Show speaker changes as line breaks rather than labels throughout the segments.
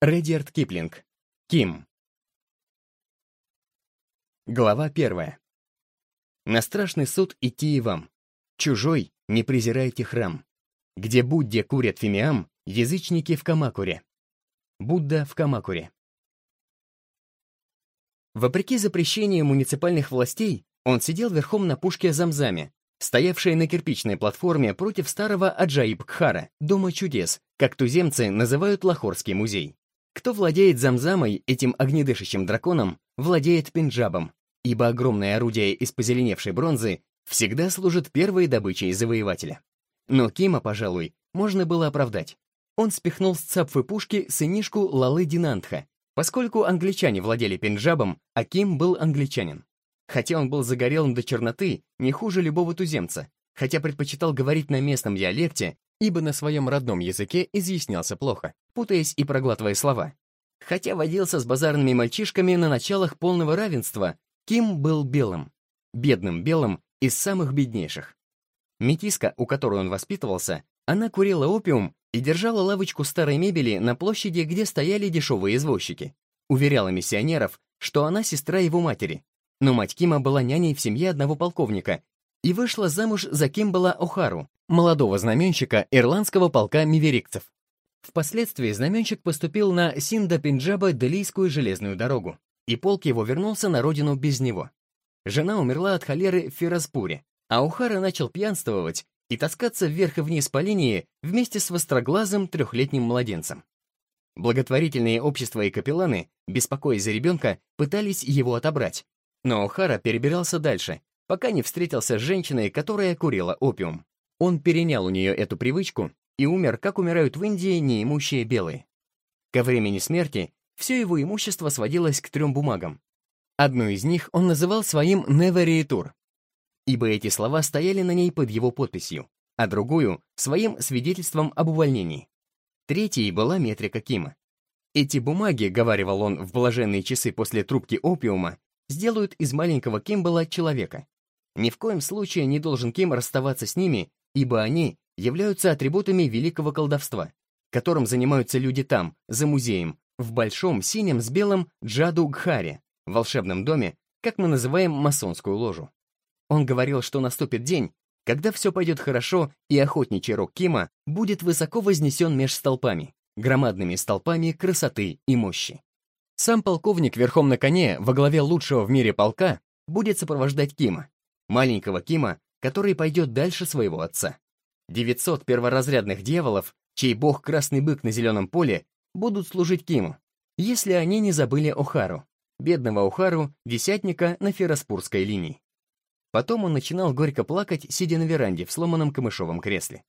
Редьярд Киплинг. Ким. Глава первая. На страшный суд идти и вам. Чужой не презирайте храм. Где Будде курят фимиам, язычники в Камакуре. Будда в Камакуре. Вопреки запрещению муниципальных властей, он сидел верхом на пушке Замзаме, стоявшей на кирпичной платформе против старого Аджаиб-Кхара, Дома чудес, как туземцы называют Лахорский музей. Кто владеет Замзамой, этим огнедышащим драконом, владеет Пенджабом, ибо огромное орудие из позеленевшей бронзы всегда служит первой добычей завоевателя. Но Кима, пожалуй, можно было оправдать. Он спихнул с цапфы пушки сынишку Лалы Динантха, поскольку англичане владели Пенджабом, а Ким был англичанин. Хотя он был загорелым до черноты, не хуже любого туземца, хотя предпочитал говорить на местном диалекте, ибо на своем родном языке изъяснялся плохо, путаясь и проглатывая слова. Хотя водился с базарными мальчишками на началах полного равенства, Ким был белым. Бедным белым из самых беднейших. Метиска, у которой он воспитывался, она курила опиум и держала лавочку старой мебели на площади, где стояли дешевые извозчики. Уверяла миссионеров, что она сестра его матери. Но мать Кима была няней в семье одного полковника и вышла замуж за Кимбала О'Хару, молодого знаменщика ирландского полка миверикцев. Впоследствии знаменщик поступил на Синда-Пенджаба-Делийскую железную дорогу, и полк его вернулся на родину без него. Жена умерла от холеры в Фераспуре, а Ухара начал пьянствовать и таскаться вверх и вниз по линии вместе с востроглазым трехлетним младенцем. Благотворительные общества и капелланы, беспокоясь за ребенка, пытались его отобрать, но Ухара перебирался дальше, пока не встретился с женщиной, которая курила опиум. Он перенял у нее эту привычку и умер, как умирают в Индии неимущие белые. Ко времени смерти все его имущество сводилось к трем бумагам. Одну из них он называл своим «Невериетур», ибо эти слова стояли на ней под его подписью, а другую — своим свидетельством об увольнении. Третьей была метрика Кима. Эти бумаги, говаривал он в блаженные часы после трубки опиума, сделают из маленького Кимбала человека. Ни в коем случае не должен Ким расставаться с ними, ибо они являются атрибутами великого колдовства, которым занимаются люди там, за музеем, в большом синем с белым Джаду-Гхаре, волшебном доме, как мы называем масонскую ложу. Он говорил, что наступит день, когда все пойдет хорошо, и охотничий рог Кима будет высоко вознесен меж столпами, громадными столпами красоты и мощи. Сам полковник верхом на коне во главе лучшего в мире полка будет сопровождать Кима, маленького Кима, который пойдет дальше своего отца. 900 перворазрядных дьяволов, чей бог Красный Бык на зеленом поле, будут служить Киму, если они не забыли Охару, бедного Охару, десятника на Фероспурской линии. Потом он начинал горько плакать, сидя на веранде в сломанном камышовом кресле.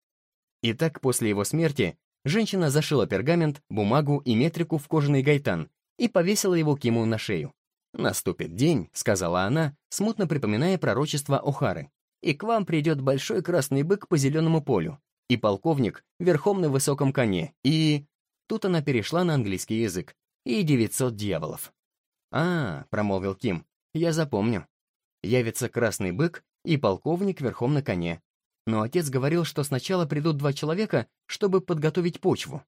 И так после его смерти женщина зашила пергамент, бумагу и метрику в кожаный гайтан и повесила его Киму на шею. «Наступит день», — сказала она, смутно припоминая пророчество Охары, «и к вам придет большой красный бык по зеленому полю, и полковник верхом на высоком коне, и...» Тут она перешла на английский язык. «И девятьсот дьяволов». «А, — промолвил Ким, — я запомню. Явится красный бык и полковник верхом на коне. Но отец говорил, что сначала придут два человека, чтобы подготовить почву.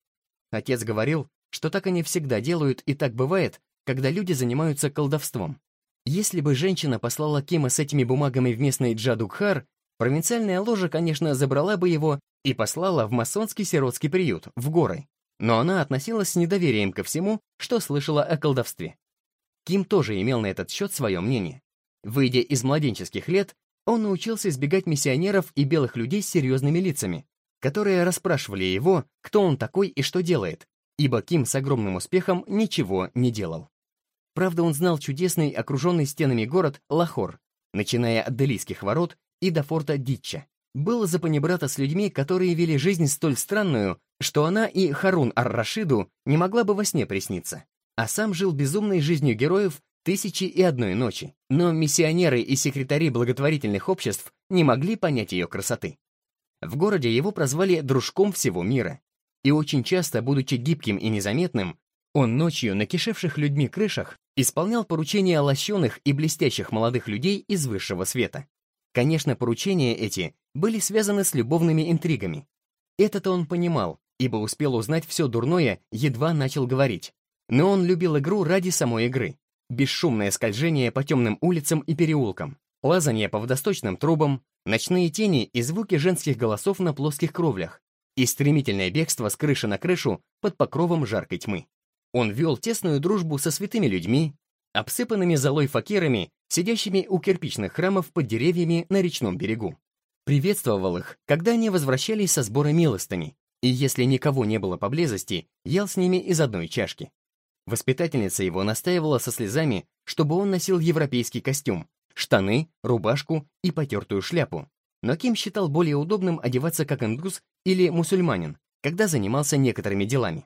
Отец говорил, что так они всегда делают, и так бывает, когда люди занимаются колдовством. Если бы женщина послала Кима с этими бумагами в местный Джадукхар, провинциальная ложа, конечно, забрала бы его и послала в масонский сиротский приют, в горы. Но она относилась с недоверием ко всему, что слышала о колдовстве. Ким тоже имел на этот счет свое мнение. Выйдя из младенческих лет, он научился избегать миссионеров и белых людей с серьезными лицами, которые расспрашивали его, кто он такой и что делает, ибо Ким с огромным успехом ничего не делал. Правда, он знал чудесный, окруженный стенами город Лахор, начиная от Делийских ворот и до форта Дитча. Был за с людьми, которые вели жизнь столь странную, что она и Харун ар-Рашиду не могла бы во сне присниться. А сам жил безумной жизнью героев тысячи и одной ночи. Но миссионеры и секретари благотворительных обществ не могли понять ее красоты. В городе его прозвали «дружком всего мира», и очень часто, будучи гибким и незаметным, он ночью на кишевших людьми крышах исполнял поручения лощеных и блестящих молодых людей из высшего света. Конечно, поручения эти были связаны с любовными интригами. Это-то он понимал, ибо успел узнать все дурное, едва начал говорить. Но он любил игру ради самой игры. Бесшумное скольжение по темным улицам и переулкам, лазанье по водосточным трубам, ночные тени и звуки женских голосов на плоских кровлях и стремительное бегство с крыши на крышу под покровом жаркой тьмы. Он вел тесную дружбу со святыми людьми, обсыпанными золой факирами, сидящими у кирпичных храмов под деревьями на речном берегу. Приветствовал их, когда они возвращались со сбора милостыни, и если никого не было поблизости, ел с ними из одной чашки. Воспитательница его настаивала со слезами, чтобы он носил европейский костюм, штаны, рубашку и потертую шляпу. Но Ким считал более удобным одеваться как индус или мусульманин, когда занимался некоторыми делами.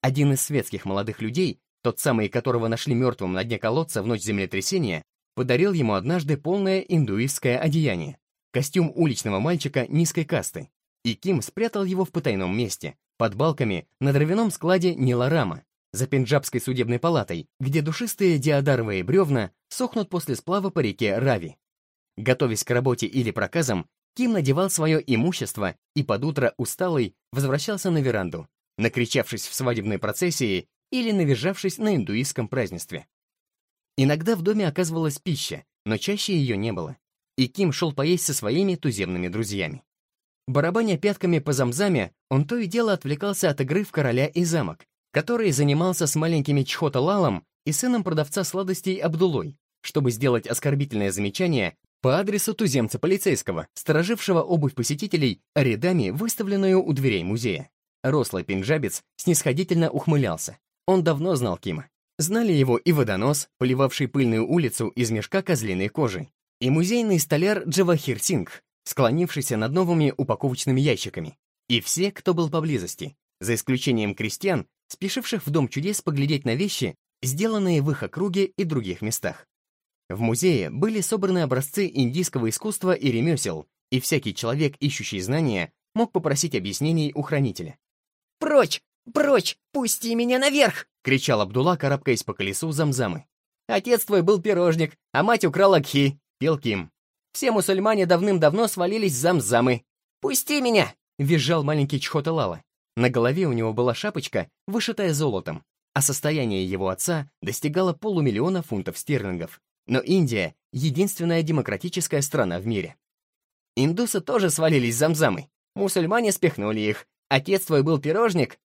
Один из светских молодых людей, тот самый, которого нашли мертвым на дне колодца в ночь землетрясения, подарил ему однажды полное индуистское одеяние, костюм уличного мальчика низкой касты, и Ким спрятал его в потайном месте, под балками на дровяном складе Ниларама, за Пенджабской судебной палатой, где душистые диадаровые бревна сохнут после сплава по реке Рави. Готовясь к работе или проказам, Ким надевал свое имущество и под утро усталый возвращался на веранду, накричавшись в свадебной процессии или навизжавшись на индуистском празднестве. Иногда в доме оказывалась пища, но чаще ее не было, и Ким шел поесть со своими туземными друзьями. Барабаня пятками по замзаме, он то и дело отвлекался от игры в короля и замок, который занимался с маленькими Чхота-Лалом и сыном продавца сладостей Абдулой, чтобы сделать оскорбительное замечание по адресу туземца полицейского, сторожившего обувь посетителей рядами, выставленную у дверей музея. Рослый пинджабец снисходительно ухмылялся. Он давно знал Кима. Знали его и водонос, поливавший пыльную улицу из мешка козлиной кожи, и музейный столяр Джавахир Сингх, склонившийся над новыми упаковочными ящиками, и все, кто был поблизости, за исключением крестьян, спешивших в Дом чудес поглядеть на вещи, сделанные в их округе и других местах. В музее были собраны образцы индийского искусства и ремесел, и всякий человек, ищущий знания, мог попросить объяснений у хранителя.
«Прочь! Прочь! Пусти меня наверх!»
— кричал Абдулла, карабкаясь по колесу замзамы. «Отец твой был пирожник, а мать украла кхи», — пел Ким. «Все мусульмане давным-давно свалились замзамы».
«Пусти меня!»
— визжал маленький Чхота Лала. На голове у него была шапочка, вышитая золотом, а состояние его отца достигало полумиллиона фунтов стерлингов. Но Индия — единственная демократическая страна в мире. Индусы тоже свалились замзамы. Мусульмане спихнули их. Отец твой был пирожник.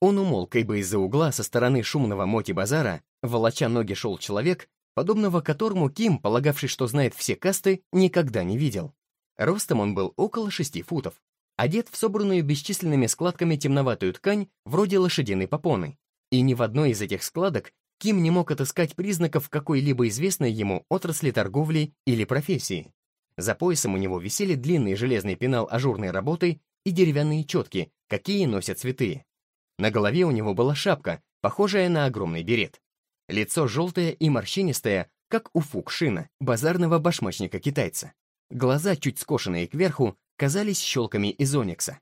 Он умолк, ибо из-за угла со стороны шумного моти-базара, волоча ноги шел человек, подобного которому Ким, полагавший, что знает все касты, никогда не видел. Ростом он был около шести футов, одет в собранную бесчисленными складками темноватую ткань вроде лошадиной попоны. И ни в одной из этих складок Ким не мог отыскать признаков какой-либо известной ему отрасли торговли или профессии. За поясом у него висели длинный железный пенал ажурной работы и деревянные четки, какие носят святые. На голове у него была шапка, похожая на огромный берет. Лицо желтое и морщинистое, как у Фукшина, базарного башмачника-китайца. Глаза, чуть скошенные кверху, казались щелками из оникса.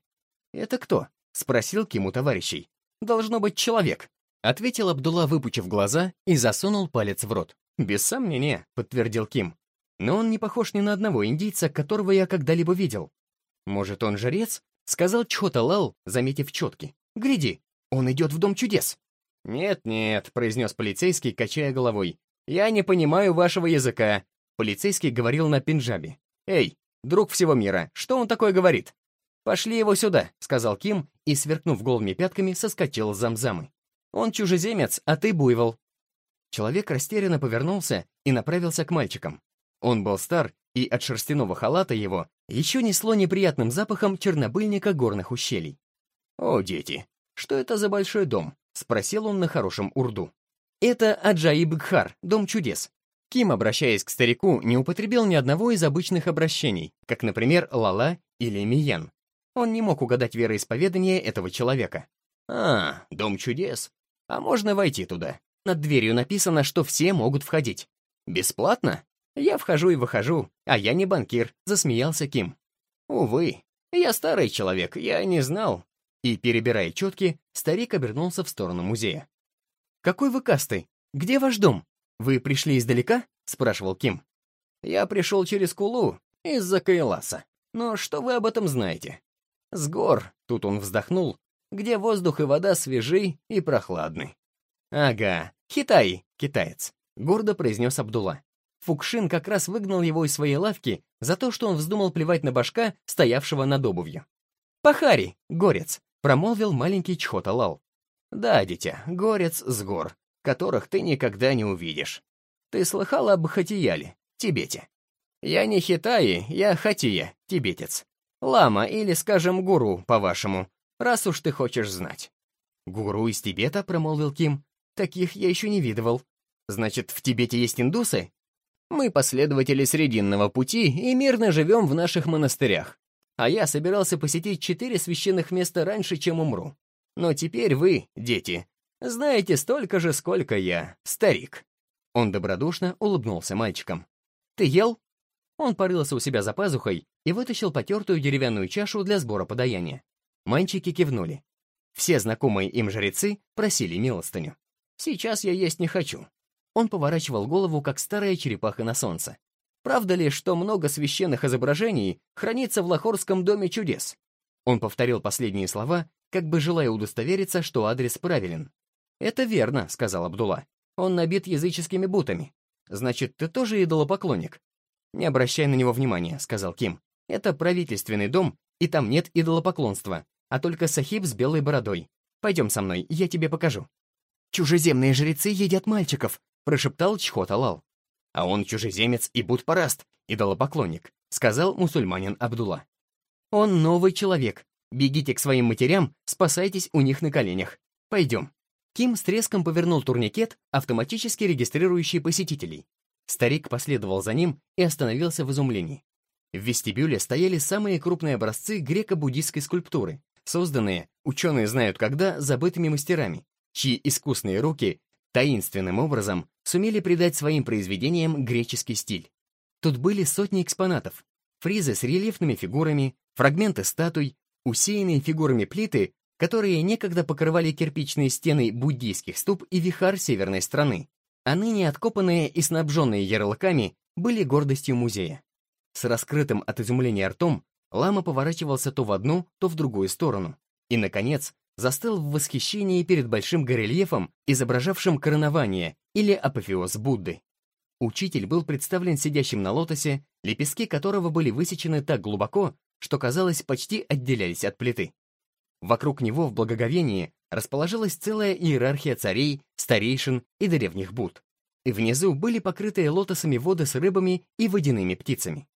«Это кто?» — спросил Киму товарищей. «Должно быть человек», — ответил Абдулла, выпучив глаза, и засунул палец в рот. «Без сомнения», — подтвердил Ким. «Но он не похож ни на одного индийца, которого я когда-либо видел». «Может, он жрец?» — сказал Чхота Лал, заметив четки. «Гляди, он идет в Дом чудес». «Нет-нет», — произнес полицейский, качая головой. «Я не понимаю вашего языка». Полицейский говорил на пинджабе. «Эй, друг всего мира, что он такое говорит?» «Пошли его сюда», — сказал Ким и, сверкнув голыми пятками, соскочил с замзамы. «Он чужеземец, а ты буйвол». Человек растерянно повернулся и направился к мальчикам. Он был стар, и от шерстяного халата его еще несло неприятным запахом чернобыльника горных ущелий. «О, дети, что это за большой дом?» — спросил он на хорошем урду. «Это Аджаиб-Гхар, дом чудес. Ким, обращаясь к старику, не употребил ни одного из обычных обращений, как, например, Лала или Миян. Он не мог угадать вероисповедание этого человека. «А, дом чудес. А можно войти туда?» Над дверью написано, что все могут входить. «Бесплатно?» «Я вхожу и выхожу, а я не банкир», — засмеялся Ким. «Увы, я старый человек, я не знал». И, перебирая четки, старик обернулся в сторону музея. «Какой вы касты? Где ваш дом?» «Вы пришли издалека?» — спрашивал Ким. «Я пришел через Кулу, из-за Кайласа. Но что вы об этом знаете?» «С гор», — тут он вздохнул, где воздух и вода свежи и прохладны. «Ага, Хитай, китаец», — гордо произнес Абдулла. Фукшин как раз выгнал его из своей лавки за то, что он вздумал плевать на башка, стоявшего над обувью. «Пахари, горец», — промолвил маленький Чхоталал. «Да, дитя, горец с гор, которых ты никогда не увидишь. Ты слыхал об Хатияле, Тибете? Я не Хитаи, я Хатия, тибетец. Лама или, скажем, гуру, по-вашему, раз уж ты хочешь знать». «Гуру из Тибета?» — промолвил Ким. «Таких я еще не видывал. Значит, в Тибете есть индусы?» Мы последователи Срединного пути и мирно живем в наших монастырях. А я собирался посетить четыре священных места раньше, чем умру. Но теперь вы, дети, знаете столько же, сколько я, старик». Он добродушно улыбнулся мальчикам. «Ты ел?» Он порылся у себя за пазухой и вытащил потертую деревянную чашу для сбора подаяния. Мальчики кивнули. Все знакомые им жрецы просили милостыню. «Сейчас я есть не хочу. Он поворачивал голову, как старая черепаха на солнце. Правда ли, что много священных изображений хранится в Лахорском доме чудес? Он повторил последние слова, как бы желая удостовериться, что адрес правилен. «Это верно», — сказал Абдулла. «Он набит языческими бутами. Значит, ты тоже идолопоклонник?» «Не обращай на него внимания», — сказал Ким. «Это правительственный дом, и там нет идолопоклонства, а только сахиб с белой бородой. Пойдем со мной, я тебе покажу». «Чужеземные жрецы едят мальчиков», — прошептал Чхот-Алал. «А он чужеземец и будпараст, идолопоклонник», — сказал мусульманин Абдулла. «Он новый человек. Бегите к своим матерям, спасайтесь у них на коленях. Пойдем». Ким с треском повернул турникет, автоматически регистрирующий посетителей. Старик последовал за ним и остановился в изумлении. В вестибюле стояли самые крупные образцы греко-буддистской скульптуры, созданные, ученые знают когда, забытыми мастерами, чьи искусные руки таинственным образом сумели придать своим произведениям греческий стиль. Тут были сотни экспонатов, фризы с рельефными фигурами, фрагменты статуй, усеянные фигурами плиты, которые некогда покрывали кирпичные стены буддийских ступ и вихар северной страны, а ныне откопанные и снабженные ярлыками были гордостью музея. С раскрытым от изумления ртом лама поворачивался то в одну, то в другую сторону, и, наконец, застыл в восхищении перед большим горельефом, изображавшим коронование или апофеоз Будды. Учитель был представлен сидящим на лотосе, лепестки которого были высечены так глубоко, что, казалось, почти отделялись от плиты. Вокруг него в благоговении расположилась целая иерархия царей, старейшин и древних Будд. И внизу были покрытые лотосами воды с рыбами и водяными птицами.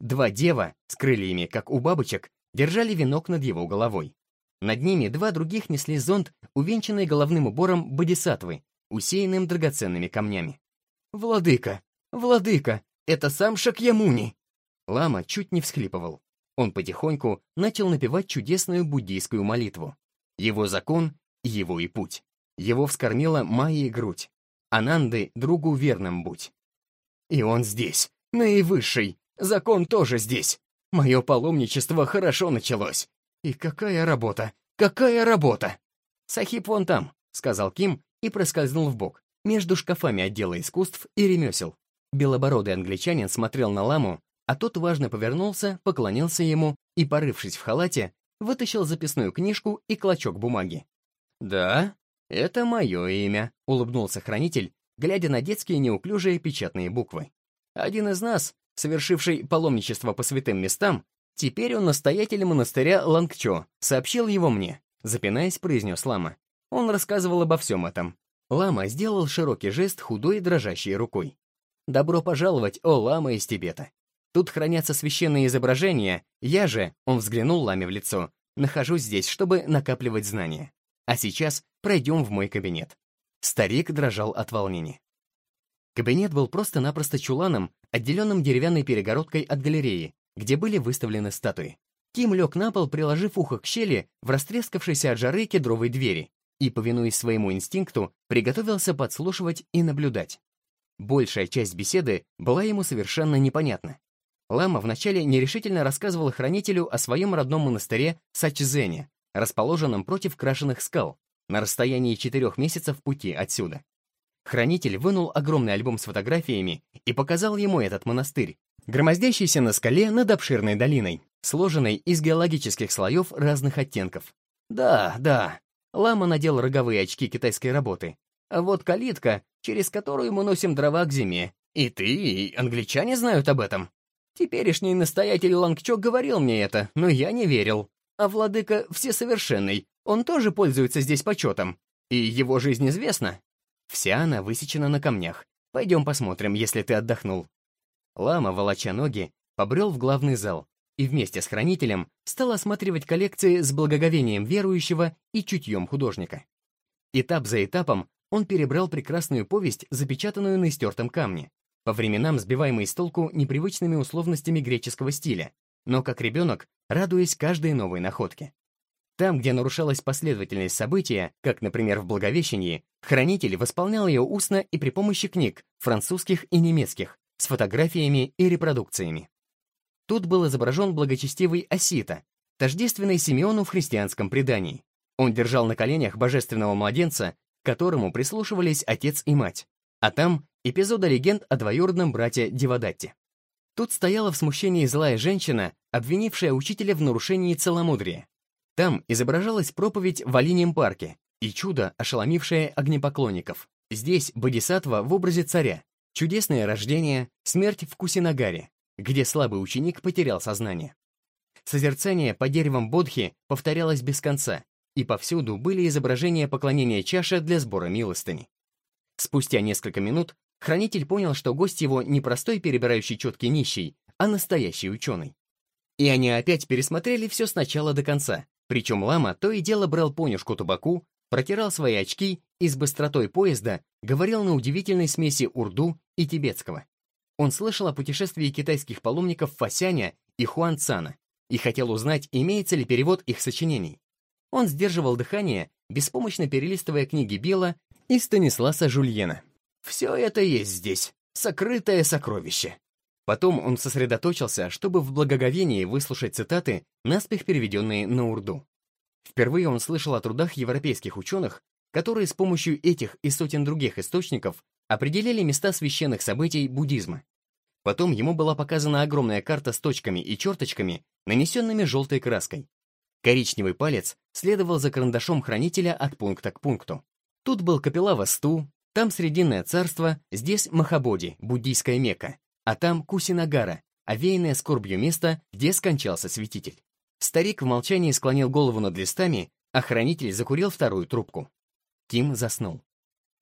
Два дева с крыльями, как у бабочек, держали венок над его головой. Над ними два других несли зонт, увенчанный головным убором бодисатвы, усеянным драгоценными камнями. «Владыка! Владыка! Это сам Шакьямуни!» Лама чуть не всхлипывал. Он потихоньку начал напевать чудесную буддийскую молитву. Его закон — его и путь. Его вскормила Майя грудь. Ананды другу верным будь. И он здесь, наивысший. Закон тоже здесь. Мое паломничество хорошо началось. И какая работа! Какая работа! Сахиб вон там, сказал Ким и проскользнул в бок между шкафами отдела искусств и ремесел. Белобородый англичанин смотрел на ламу, а тот важно повернулся, поклонился ему и, порывшись в халате, вытащил записную книжку и клочок бумаги. «Да, это мое имя», — улыбнулся хранитель, глядя на детские неуклюжие печатные буквы. «Один из нас, совершивший паломничество по святым местам, Теперь он настоятель монастыря Лангчо, сообщил его мне. Запинаясь, произнес лама. Он рассказывал обо всем этом. Лама сделал широкий жест худой дрожащей рукой. «Добро пожаловать, о лама из Тибета. Тут хранятся священные изображения, я же, он взглянул ламе в лицо, нахожусь здесь, чтобы накапливать знания. А сейчас пройдем в мой кабинет». Старик дрожал от волнения. Кабинет был просто-напросто чуланом, отделенным деревянной перегородкой от галереи, где были выставлены статуи. Ким лег на пол, приложив ухо к щели в растрескавшейся от жары кедровой двери, и, повинуясь своему инстинкту, приготовился подслушивать и наблюдать. Большая часть беседы была ему совершенно непонятна. Лама вначале нерешительно рассказывал хранителю о своем родном монастыре Сачзене, расположенном против крашеных скал, на расстоянии четырех месяцев пути отсюда. Хранитель вынул огромный альбом с фотографиями и показал ему этот монастырь, громоздящийся на скале над обширной долиной, сложенной из геологических слоев разных оттенков. Да, да. Лама надел роговые очки китайской работы. А вот калитка, через которую мы носим дрова к зиме. И ты, и англичане знают об этом. Теперешний настоятель Лангчок говорил мне это, но я не верил. А владыка Всесовершенный, он тоже пользуется здесь почетом. И его жизнь известна. Вся она высечена на камнях. Пойдем посмотрим, если ты отдохнул. Лама, волоча ноги, побрел в главный зал и вместе с хранителем стал осматривать коллекции с благоговением верующего и чутьем художника. Этап за этапом он перебрал прекрасную повесть, запечатанную на истертом камне, по временам сбиваемый с толку непривычными условностями греческого стиля, но как ребенок, радуясь каждой новой находке. Там, где нарушалась последовательность события, как, например, в Благовещении, хранитель восполнял ее устно и при помощи книг, французских и немецких, с фотографиями и репродукциями. Тут был изображен благочестивый Осита, тождественный Симеону в христианском предании. Он держал на коленях божественного младенца, к которому прислушивались отец и мать, а там эпизода легенд о двоюродном брате Дивадатте. Тут стояла в смущении злая женщина, обвинившая учителя в нарушении целомудрия. Там изображалась проповедь в Оленьем парке и чудо, ошеломившее огнепоклонников. Здесь Бодисатва в образе царя, чудесное рождение, смерть в Кусинагаре, где слабый ученик потерял сознание. Созерцание по деревам Бодхи повторялось без конца, и повсюду были изображения поклонения чаша для сбора милостыни. Спустя несколько минут хранитель понял, что гость его не простой перебирающий четкий нищий, а настоящий ученый. И они опять пересмотрели все сначала до конца, причем лама то и дело брал понюшку табаку, протирал свои очки и с быстротой поезда говорил на удивительной смеси урду и тибетского. Он слышал о путешествии китайских паломников Фасяня и Хуан Цана и хотел узнать, имеется ли перевод их сочинений. Он сдерживал дыхание, беспомощно перелистывая книги Билла и Станисласа Жульена. «Все это есть здесь, сокрытое сокровище», Потом он сосредоточился, чтобы в благоговении выслушать цитаты, наспех переведенные на урду. Впервые он слышал о трудах европейских ученых, которые с помощью этих и сотен других источников определили места священных событий буддизма. Потом ему была показана огромная карта с точками и черточками, нанесенными желтой краской. Коричневый палец следовал за карандашом хранителя от пункта к пункту. Тут был Капилава-Сту, там Срединное царство, здесь Махабоди, буддийская Мекка, а там Кусинагара, овеянное скорбью место, где скончался святитель. Старик в молчании склонил голову над листами, а хранитель закурил вторую трубку. Тим заснул.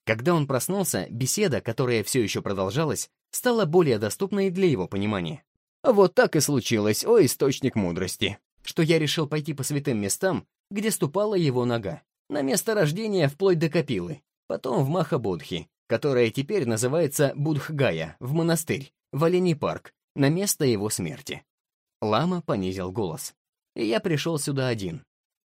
Когда он проснулся, беседа, которая все еще продолжалась, стала более доступной для его понимания. Вот так и случилось, о источник мудрости, что я решил пойти по святым местам, где ступала его нога, на место рождения вплоть до Капилы, потом в Махабудхи, которая теперь называется Будхгая, в монастырь, в Оленей парк, на место его смерти. Лама понизил голос. Я пришел сюда один.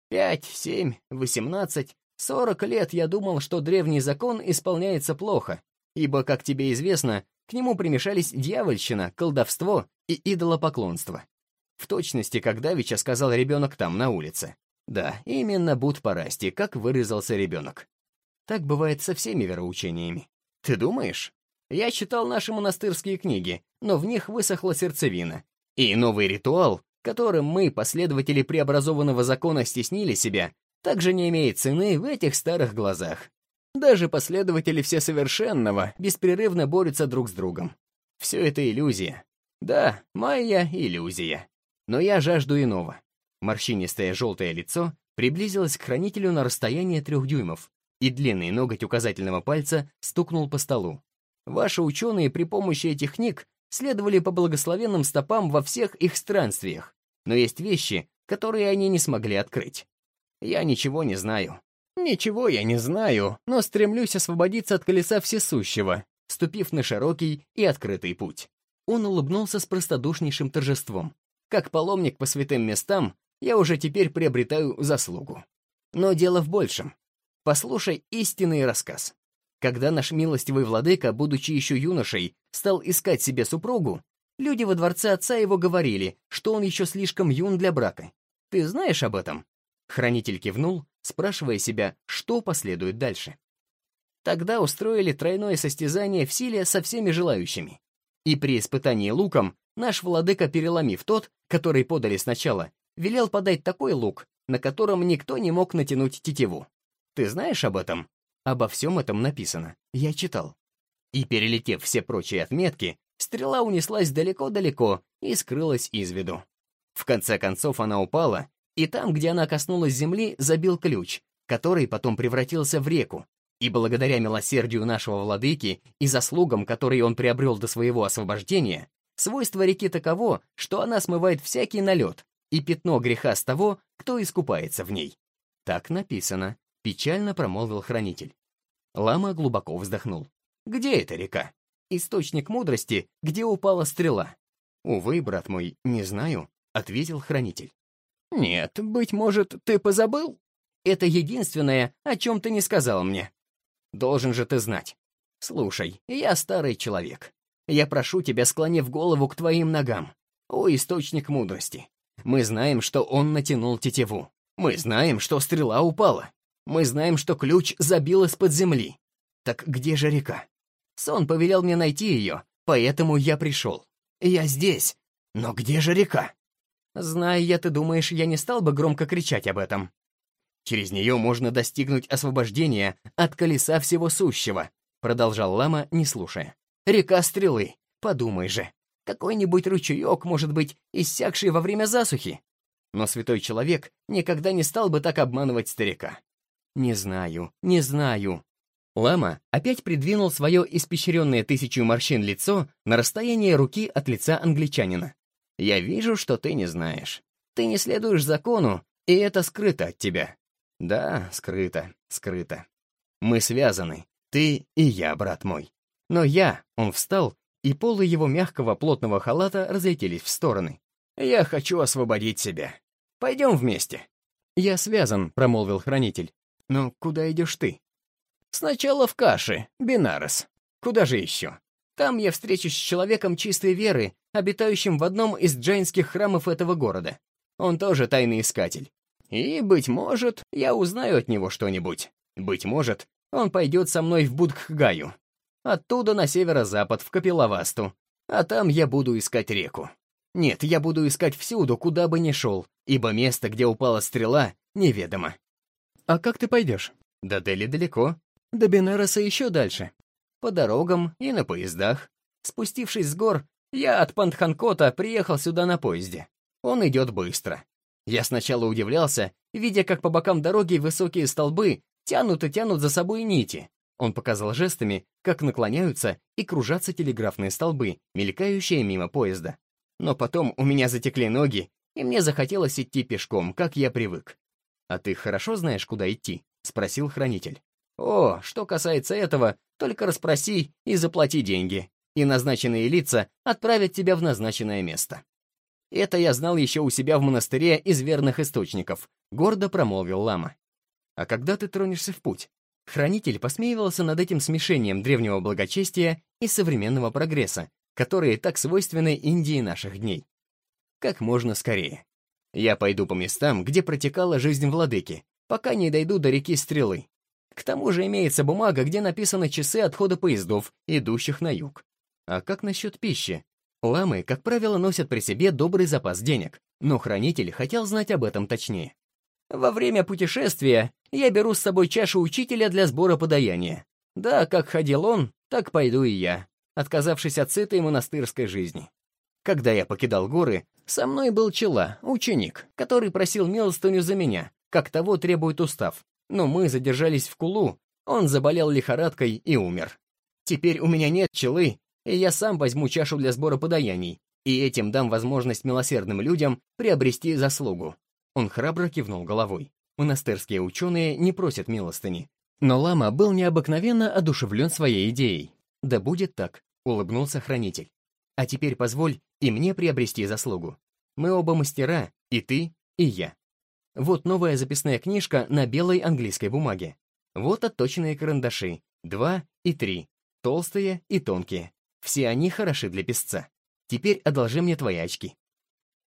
Пять, семь, восемнадцать, сорок лет я думал, что древний закон исполняется плохо, ибо, как тебе известно, к нему примешались дьявольщина, колдовство и идолопоклонство. В точности, как Давича сказал ребенок там, на улице. Да, именно Буд Парасти, как вырезался ребенок. Так бывает со всеми вероучениями. Ты думаешь? Я читал наши монастырские книги, но в них высохла сердцевина. И новый ритуал, которым мы, последователи преобразованного закона, стеснили себя, также не имеет цены в этих старых глазах. Даже последователи Всесовершенного беспрерывно борются друг с другом. Все это иллюзия. Да, моя иллюзия. Но я жажду иного. Морщинистое желтое лицо приблизилось к хранителю на расстояние трех дюймов, и длинный ноготь указательного пальца стукнул по столу. Ваши ученые при помощи этих книг следовали по благословенным стопам во всех их странствиях, но есть вещи, которые они не смогли открыть. Я ничего не знаю. Ничего я не знаю, но стремлюсь освободиться от колеса всесущего, ступив на широкий и открытый путь. Он улыбнулся с простодушнейшим торжеством. Как паломник по святым местам, я уже теперь приобретаю заслугу. Но дело в большем. Послушай истинный рассказ. Когда наш милостивый владыка, будучи еще юношей, стал искать себе супругу, люди во дворце отца его говорили, что он еще слишком юн для брака. Ты знаешь об этом? Хранитель кивнул, спрашивая себя, что последует дальше. Тогда устроили тройное состязание в силе со всеми желающими. И при испытании луком наш владыка, переломив тот, который подали сначала, велел подать такой лук, на котором никто не мог натянуть тетиву. Ты знаешь об этом? Обо всем этом написано. Я читал. И, перелетев все прочие отметки, стрела унеслась далеко-далеко и скрылась из виду. В конце концов она упала, и там, где она коснулась земли, забил ключ, который потом превратился в реку. И благодаря милосердию нашего владыки и заслугам, которые он приобрел до своего освобождения, свойство реки таково, что она смывает всякий налет и пятно греха с того, кто искупается в ней. Так написано, печально промолвил хранитель. Лама глубоко вздохнул. Где эта река? Источник мудрости, где упала стрела? Увы, брат мой, не знаю, ответил хранитель. Нет, быть может, ты позабыл? Это единственное, о чем ты не сказал мне. Должен же ты знать. Слушай, я старый человек. Я прошу тебя, склонив голову к твоим ногам. О, источник мудрости. Мы знаем, что он натянул тетиву. Мы знаем, что стрела упала. Мы знаем, что ключ забил из-под земли. Так где же река? Сон повелел мне найти ее, поэтому я пришел. Я здесь. Но где же река? Зная я, ты думаешь, я не стал бы громко кричать об этом? Через нее можно достигнуть освобождения от колеса всего сущего, продолжал лама, не слушая. Река стрелы, подумай же. Какой-нибудь ручеек, может быть, иссякший во время засухи. Но святой человек никогда не стал бы так обманывать старика. Не знаю, не знаю. Лама опять придвинул свое испещренное тысячу морщин лицо на расстояние руки от лица англичанина. «Я вижу, что ты не знаешь. Ты не следуешь закону, и это скрыто от тебя». «Да, скрыто, скрыто. Мы связаны, ты и я, брат мой. Но я, он встал, и полы его мягкого плотного халата разлетелись в стороны. Я хочу освободить себя. Пойдем вместе». «Я связан», — промолвил хранитель. «Но куда идешь ты?» «Сначала в Каши, Бинарес. Куда же еще? Там я встречусь с человеком чистой веры, обитающим в одном из джайнских храмов этого города. Он тоже тайный искатель. И, быть может, я узнаю от него что-нибудь. Быть может, он пойдет со мной в Будхгаю. Оттуда на северо-запад, в Капилавасту. А там я буду искать реку. Нет, я буду искать всюду, куда бы ни шел, ибо место, где упала стрела, неведомо. А как ты пойдешь? До Дели далеко. До Бенароса еще дальше. По дорогам и на поездах. Спустившись с гор, я от Пантханкота приехал сюда на поезде. Он идет быстро. Я сначала удивлялся, видя, как по бокам дороги высокие столбы тянут и тянут за собой нити. Он показал жестами, как наклоняются и кружатся телеграфные столбы, мелькающие мимо поезда. Но потом у меня затекли ноги, и мне захотелось идти пешком, как я привык. «А ты хорошо знаешь, куда идти?» — спросил хранитель. «О, что касается этого, только расспроси и заплати деньги, и назначенные лица отправят тебя в назначенное место». Это я знал еще у себя в монастыре из верных источников, гордо промолвил лама. «А когда ты тронешься в путь?» Хранитель посмеивался над этим смешением древнего благочестия и современного прогресса, которые так свойственны Индии наших дней. Как можно скорее. Я пойду по местам, где протекала жизнь владыки, пока не дойду до реки Стрелы. К тому же имеется бумага, где написаны часы отхода поездов, идущих на юг. А как насчет пищи? Ламы, как правило, носят при себе добрый запас денег, но хранитель хотел знать об этом точнее. Во время путешествия я беру с собой чашу учителя для сбора подаяния. Да, как ходил он, так пойду и я, отказавшись от сытой монастырской жизни. Когда я покидал горы, со мной был Чела, ученик, который просил милостыню за меня, как того требует устав. Но мы задержались в Кулу, он заболел лихорадкой и умер. Теперь у меня нет Челы, и я сам возьму чашу для сбора подаяний, и этим дам возможность милосердным людям приобрести заслугу. Он храбро кивнул головой. Монастырские ученые не просят милостыни. Но лама был необыкновенно одушевлен своей идеей. «Да будет так», — улыбнулся хранитель. «А теперь позволь и мне приобрести заслугу. Мы оба мастера, и ты, и я. Вот новая записная книжка на белой английской бумаге. Вот отточенные карандаши, два и три, толстые и тонкие. Все они хороши для писца. Теперь одолжи мне твои очки».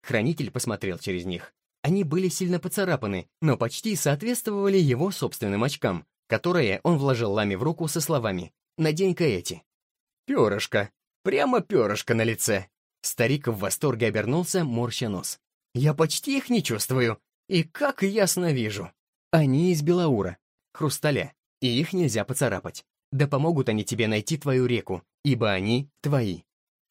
Хранитель посмотрел через них. Они были сильно поцарапаны, но почти соответствовали его собственным очкам, которые он вложил ламе в руку со словами «Надень-ка эти». «Перышко! Прямо перышко на лице!» Старик в восторге обернулся, морща нос. «Я почти их не чувствую. И как ясно вижу. Они из Белаура, хрусталя, и их нельзя поцарапать. Да помогут они тебе найти твою реку, ибо они твои.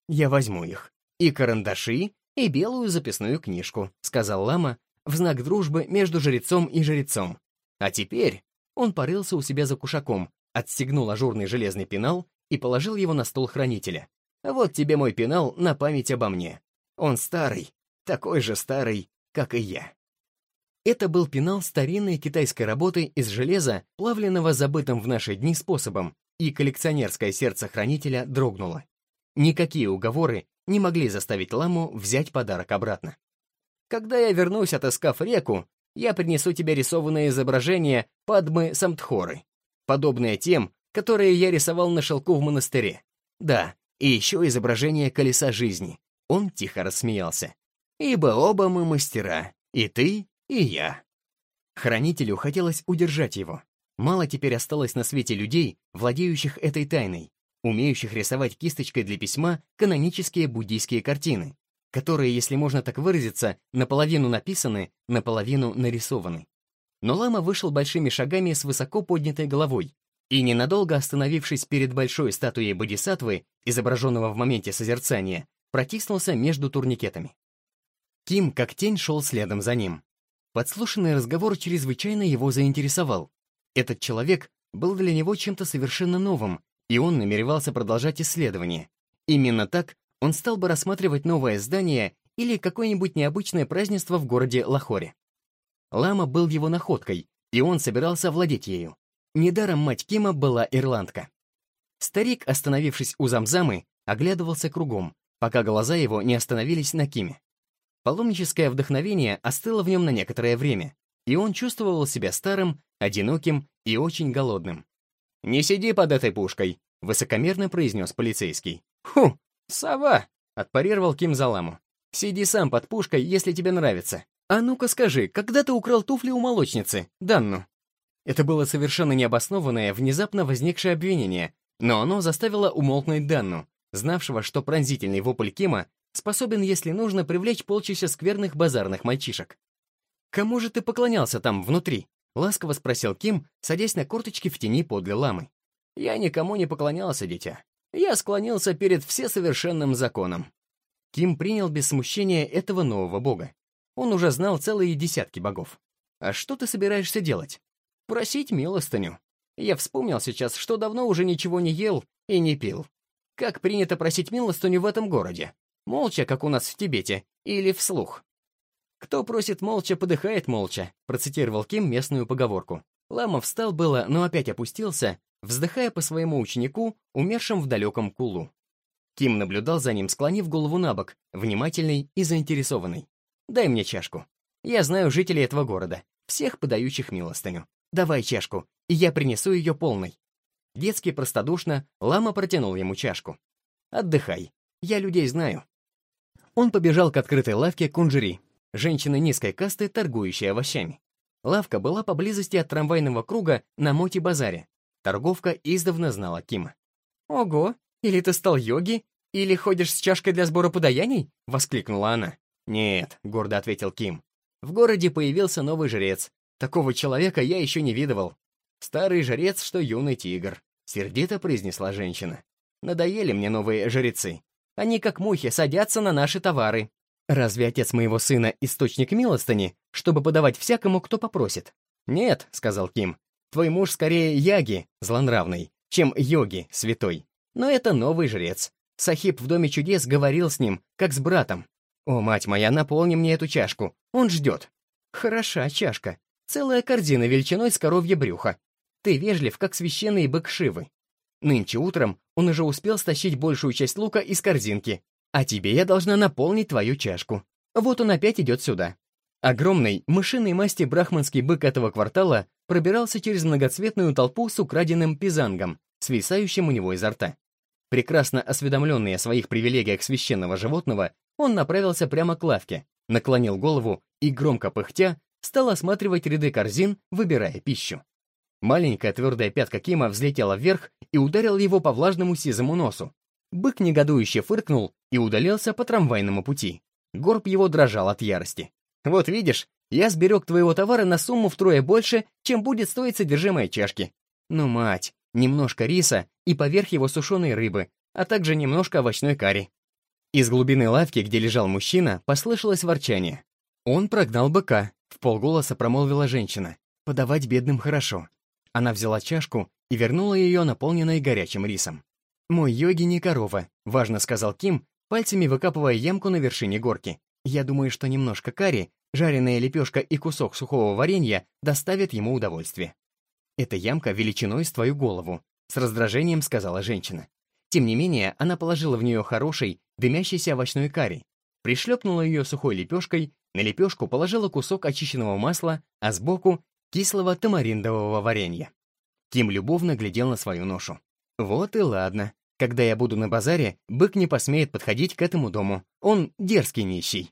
Я возьму их. И карандаши, и белую записную книжку», — сказал лама в знак дружбы между жрецом и жрецом. А теперь он порылся у себя за кушаком, отстегнул ажурный железный пенал и положил его на стол хранителя. «Вот тебе мой пенал на память обо мне. Он старый, такой же старый, как и я». Это был пенал старинной китайской работы из железа, плавленного забытым в наши дни способом, и коллекционерское сердце хранителя дрогнуло. Никакие уговоры не могли заставить ламу взять подарок обратно. Когда я вернусь, отыскав реку, я принесу тебе рисованное изображение Падмы Самтхоры, подобное тем, которые я рисовал на шелку в монастыре. Да, и еще изображение колеса жизни. Он тихо рассмеялся. Ибо оба мы мастера, и ты, и я. Хранителю хотелось удержать его. Мало теперь осталось на свете людей, владеющих этой тайной, умеющих рисовать кисточкой для письма канонические буддийские картины, которые, если можно так выразиться, наполовину написаны, наполовину нарисованы. Но лама вышел большими шагами с высоко поднятой головой и, ненадолго остановившись перед большой статуей Бодисаттвы, изображенного в моменте созерцания, протиснулся между турникетами. Ким, как тень, шел следом за ним. Подслушанный разговор чрезвычайно его заинтересовал. Этот человек был для него чем-то совершенно новым, и он намеревался продолжать исследование. Именно так он стал бы рассматривать новое здание или какое-нибудь необычное празднество в городе Лахоре. Лама был его находкой, и он собирался овладеть ею. Недаром мать Кима была ирландка. Старик, остановившись у замзамы, оглядывался кругом, пока глаза его не остановились на Киме. Паломническое вдохновение остыло в нем на некоторое время, и он чувствовал себя старым, одиноким и очень голодным. «Не сиди под этой пушкой», — высокомерно произнес полицейский. «Ху, «Сова!» — отпарировал Ким Заламу. «Сиди сам под пушкой, если тебе нравится. А ну-ка скажи, когда ты украл туфли у молочницы, Данну?» Это было совершенно необоснованное, внезапно возникшее обвинение, но оно заставило умолкнуть Данну, знавшего, что пронзительный вопль Кима способен, если нужно, привлечь полчища скверных базарных мальчишек. «Кому же ты поклонялся там, внутри?» — ласково спросил Ким, садясь на корточки в тени подле ламы. «Я никому не поклонялся, дитя. Я склонился перед всесовершенным законом. Ким принял без смущения этого нового бога. Он уже знал целые десятки богов. А что ты собираешься делать? Просить милостыню. Я вспомнил сейчас, что давно уже ничего не ел и не пил. Как принято просить милостыню в этом городе? Молча, как у нас в Тибете, или вслух? «Кто просит молча, подыхает молча», процитировал Ким местную поговорку. Лама встал было, но опять опустился, вздыхая по своему ученику, умершим в далеком Кулу. Ким наблюдал за ним, склонив голову на бок, внимательный и заинтересованный. «Дай мне чашку. Я знаю жителей этого города, всех подающих милостыню. Давай чашку, и я принесу ее полной». Детски простодушно лама протянул ему чашку. «Отдыхай. Я людей знаю». Он побежал к открытой лавке кунжери, женщины низкой касты, торгующей овощами. Лавка была поблизости от трамвайного круга на Моти-базаре, Торговка издавна знала Кима. «Ого, или ты стал йоги, или ходишь с чашкой для сбора подаяний?» — воскликнула она. «Нет», — гордо ответил Ким. «В городе появился новый жрец. Такого человека я еще не видывал. Старый жрец, что юный тигр», — сердито произнесла женщина. «Надоели мне новые жрецы. Они как мухи садятся на наши товары. Разве отец моего сына источник милостыни, чтобы подавать всякому, кто попросит?» «Нет», — сказал Ким, Твой муж скорее яги, злонравный, чем йоги, святой. Но это новый жрец. Сахиб в Доме чудес говорил с ним, как с братом. «О, мать моя, наполни мне эту чашку. Он ждет». «Хороша чашка. Целая корзина величиной с коровье брюха. Ты вежлив, как священный бык. Нынче утром он уже успел стащить большую часть лука из корзинки. А тебе я должна наполнить твою чашку. Вот он опять идет сюда. Огромный, мышиной масти брахманский бык этого квартала пробирался через многоцветную толпу с украденным пизангом, свисающим у него изо рта. Прекрасно осведомленный о своих привилегиях священного животного, он направился прямо к лавке, наклонил голову и, громко пыхтя, стал осматривать ряды корзин, выбирая пищу. Маленькая твердая пятка Кима взлетела вверх и ударила его по влажному сизому носу. Бык негодующе фыркнул и удалился по трамвайному пути. Горб его дрожал от ярости. «Вот видишь, Я сберег твоего товара на сумму втрое больше, чем будет стоить содержимое чашки. Ну, мать, немножко риса и поверх его сушеной рыбы, а также немножко овощной карри. Из глубины лавки, где лежал мужчина, послышалось ворчание. Он прогнал быка, в полголоса промолвила женщина. Подавать бедным хорошо. Она взяла чашку и вернула ее, наполненной горячим рисом. «Мой йоги не корова», — важно сказал Ким, пальцами выкапывая ямку на вершине горки. «Я думаю, что немножко карри, жареная лепешка и кусок сухого варенья доставят ему удовольствие». «Эта ямка величиной с твою голову», — с раздражением сказала женщина. Тем не менее, она положила в нее хороший, дымящийся овощной карри, пришлепнула ее сухой лепешкой, на лепешку положила кусок очищенного масла, а сбоку — кислого тамариндового варенья. Ким любовно глядел на свою ношу. «Вот и ладно. Когда я буду на базаре, бык не посмеет подходить к этому дому. Он дерзкий нищий».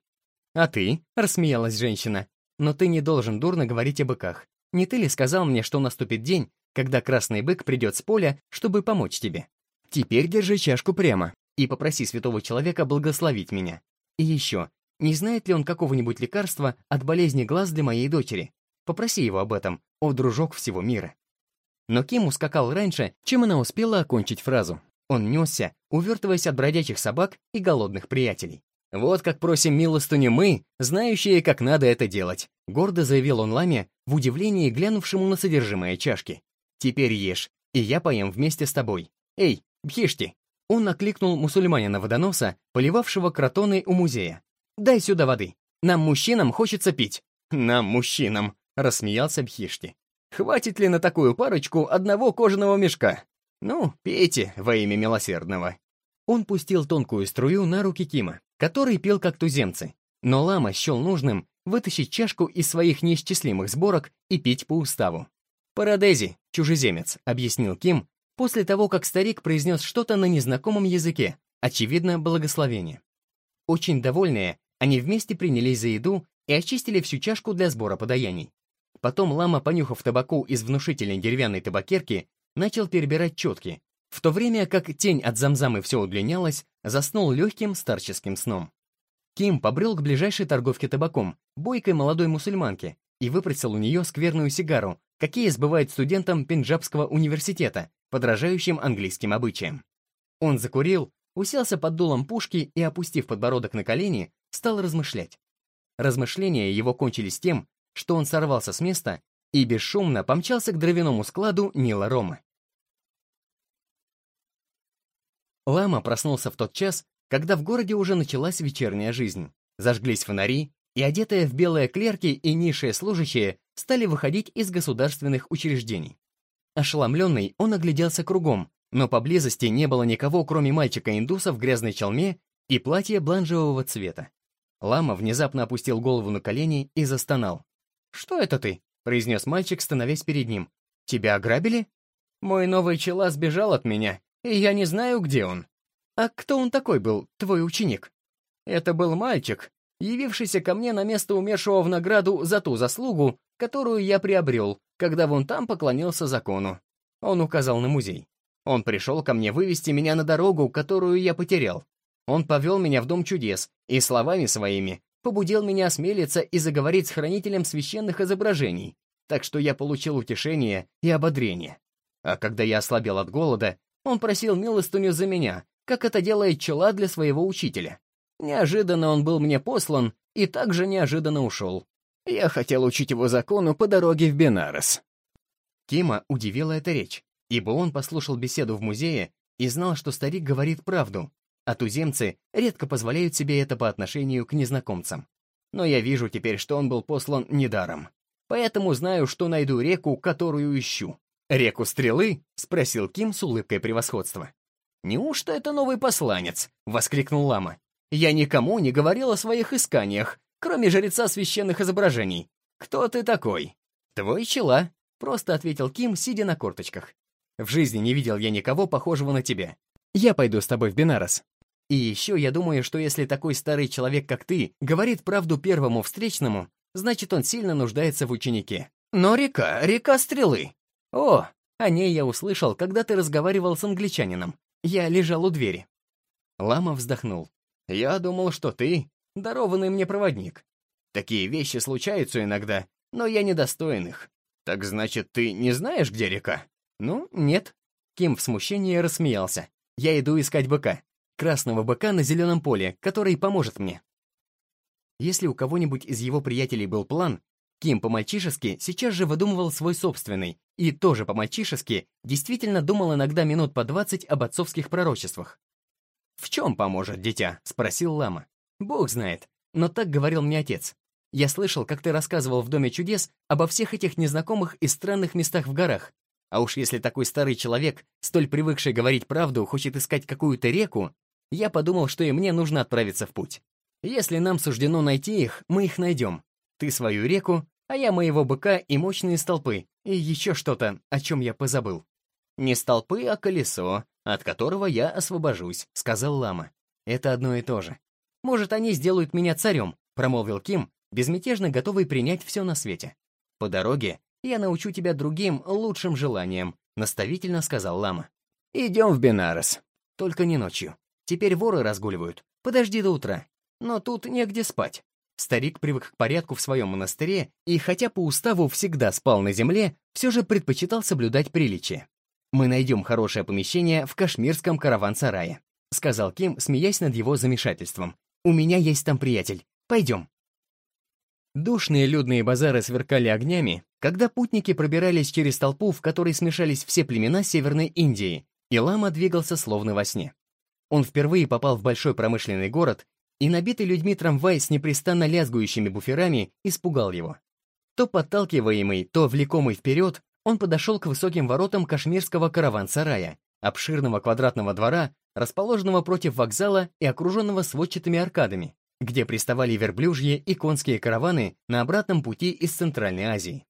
«А ты?» — рассмеялась женщина. «Но ты не должен дурно говорить о быках. Не ты ли сказал мне, что наступит день, когда красный бык придет с поля, чтобы помочь тебе? Теперь держи чашку прямо и попроси святого человека благословить меня. И еще, не знает ли он какого-нибудь лекарства от болезни глаз для моей дочери? Попроси его об этом, о дружок всего мира». Но Ким ускакал раньше, чем она успела окончить фразу. Он несся, увертываясь от бродячих собак и голодных приятелей. «Вот как просим милостыню мы, знающие, как надо это делать», гордо заявил он Ламе, в удивлении глянувшему на содержимое чашки. «Теперь ешь, и я поем вместе с тобой. Эй, Бхишти!» Он накликнул мусульманина-водоноса, поливавшего кротоны у музея. «Дай сюда воды. Нам, мужчинам, хочется пить». «Нам, мужчинам», — рассмеялся Бхишти. Хватит ли на такую парочку одного кожаного мешка? Ну, пейте во имя милосердного». Он пустил тонкую струю на руки Кима, который пил как туземцы. Но лама счел нужным вытащить чашку из своих неисчислимых сборок и пить по уставу. «Парадези, чужеземец», — объяснил Ким, после того, как старик произнес что-то на незнакомом языке, очевидно, благословение. Очень довольные, они вместе принялись за еду и очистили всю чашку для сбора подаяний. Потом лама, понюхав табаку из внушительной деревянной табакерки, начал перебирать четки, в то время как тень от замзамы все удлинялась, заснул легким старческим сном. Ким побрел к ближайшей торговке табаком, бойкой молодой мусульманке, и выпросил у нее скверную сигару, какие сбывают студентам Пенджабского университета, подражающим английским обычаям. Он закурил, уселся под дулом пушки и, опустив подбородок на колени, стал размышлять. Размышления его кончились тем, что он сорвался с места и бесшумно помчался к дровяному складу Нила Рома. Лама проснулся в тот час, когда в городе уже началась вечерняя жизнь. Зажглись фонари, и одетые в белые клерки и низшие служащие стали выходить из государственных учреждений. Ошеломленный, он огляделся кругом, но поблизости не было никого, кроме мальчика-индуса в грязной чалме и платья бланжевого цвета. Лама внезапно опустил голову на колени и застонал. «Что это ты?» — произнес мальчик, становясь перед ним. «Тебя ограбили?» «Мой новый чела сбежал от меня, и я не знаю, где он». «А кто он такой был, твой ученик?» «Это был мальчик, явившийся ко мне на место умершего в награду за ту заслугу, которую я приобрел, когда вон там поклонился закону». Он указал на музей. Он пришел ко мне вывести меня на дорогу, которую я потерял. Он повел меня в Дом чудес и словами своими побудил меня осмелиться и заговорить с хранителем священных изображений, так что я получил утешение и ободрение. А когда я ослабел от голода, он просил милостыню за меня, как это делает чела для своего учителя. Неожиданно он был мне послан и также неожиданно ушел. Я хотел учить его закону по дороге в Бенарес. Кима удивила эта речь, ибо он послушал беседу в музее и знал, что старик говорит правду, а туземцы редко позволяют себе это по отношению к незнакомцам. Но я вижу теперь, что он был послан недаром. Поэтому знаю, что найду реку, которую ищу. «Реку Стрелы?» — спросил Ким с улыбкой превосходства. «Неужто это новый посланец?» — воскликнул Лама. «Я никому не говорил о своих исканиях, кроме жреца священных изображений. Кто ты такой?» «Твой чела», — просто ответил Ким, сидя на корточках. «В жизни не видел я никого похожего на тебя. Я пойду с тобой в Бенарос. И еще я думаю, что если такой старый человек, как ты, говорит правду первому встречному, значит, он сильно нуждается в ученике. Но река, река стрелы. О, о ней я услышал, когда ты разговаривал с англичанином. Я лежал у двери. Лама вздохнул. Я думал, что ты дарованный мне проводник. Такие вещи случаются иногда, но я недостоин их. Так значит, ты не знаешь, где река? Ну, нет. Ким в смущении рассмеялся. Я иду искать быка. Красного быка на зеленом поле, который поможет мне. Если у кого-нибудь из его приятелей был план, Ким по-мальчишески сейчас же выдумывал свой собственный, и тоже по-мальчишески действительно думал иногда минут по двадцать об отцовских пророчествах. «В чем поможет дитя?» — спросил лама. «Бог знает, но так говорил мне отец. Я слышал, как ты рассказывал в Доме чудес обо всех этих незнакомых и странных местах в горах. А уж если такой старый человек, столь привыкший говорить правду, хочет искать какую-то реку, я подумал, что и мне нужно отправиться в путь. Если нам суждено найти их, мы их найдем. Ты свою реку, а я моего быка и мощные столпы, и еще что-то, о чем я позабыл. Не столпы, а колесо, от которого я освобожусь, сказал лама. Это одно и то же. Может, они сделают меня царем, промолвил Ким, безмятежно готовый принять все на свете. По дороге я научу тебя другим, лучшим желаниям, наставительно сказал лама. Идем в Бенарес. Только не ночью. Теперь воры разгуливают. Подожди до утра. Но тут негде спать. Старик привык к порядку в своем монастыре и, хотя по уставу всегда спал на земле, все же предпочитал соблюдать приличие. «Мы найдем хорошее помещение в кашмирском караван-сарае», сказал Ким, смеясь над его замешательством. «У меня есть там приятель. Пойдем». Душные людные базары сверкали огнями, когда путники пробирались через толпу, в которой смешались все племена Северной Индии, и лама двигался словно во сне. Он впервые попал в большой промышленный город и набитый людьми трамвай с непрестанно лязгующими буферами испугал его. То подталкиваемый, то влекомый вперед, он подошел к высоким воротам кашмирского караван-сарая, обширного квадратного двора, расположенного против вокзала и окруженного сводчатыми аркадами, где приставали верблюжьи и конские караваны на обратном пути из Центральной Азии.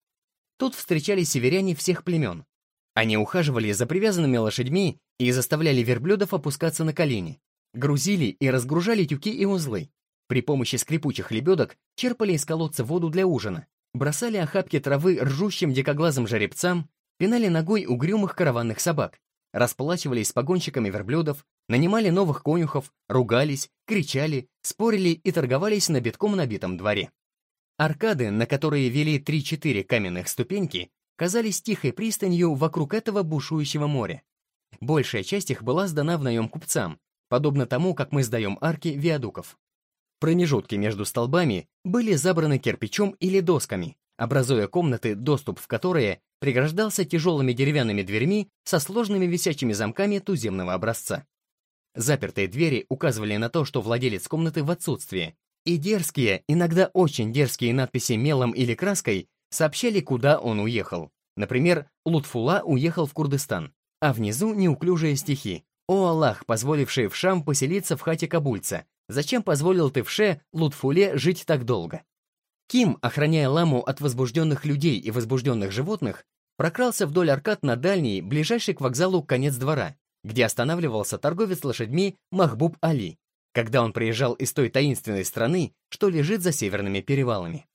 Тут встречались северяне всех племен. Они ухаживали за привязанными лошадьми и заставляли верблюдов опускаться на колени, Грузили и разгружали тюки и узлы. При помощи скрипучих лебедок черпали из колодца воду для ужина, бросали охапки травы ржущим дикоглазым жеребцам, пинали ногой угрюмых караванных собак, расплачивались с погонщиками верблюдов, нанимали новых конюхов, ругались, кричали, спорили и торговались на битком набитом дворе. Аркады, на которые вели 3-4 каменных ступеньки, казались тихой пристанью вокруг этого бушующего моря. Большая часть их была сдана в наем купцам, подобно тому, как мы сдаем арки виадуков. Промежутки между столбами были забраны кирпичом или досками, образуя комнаты, доступ в которые преграждался тяжелыми деревянными дверьми со сложными висячими замками туземного образца. Запертые двери указывали на то, что владелец комнаты в отсутствии, и дерзкие, иногда очень дерзкие надписи мелом или краской сообщали, куда он уехал. Например, Лутфула уехал в Курдистан, а внизу неуклюжие стихи «О Аллах, позволивший в Шам поселиться в хате кабульца, зачем позволил ты в Ше, Лутфуле, жить так долго?» Ким, охраняя ламу от возбужденных людей и возбужденных животных, прокрался вдоль аркад на дальний, ближайший к вокзалу конец двора, где останавливался торговец лошадьми Махбуб Али, когда он приезжал из той таинственной страны, что лежит за северными перевалами.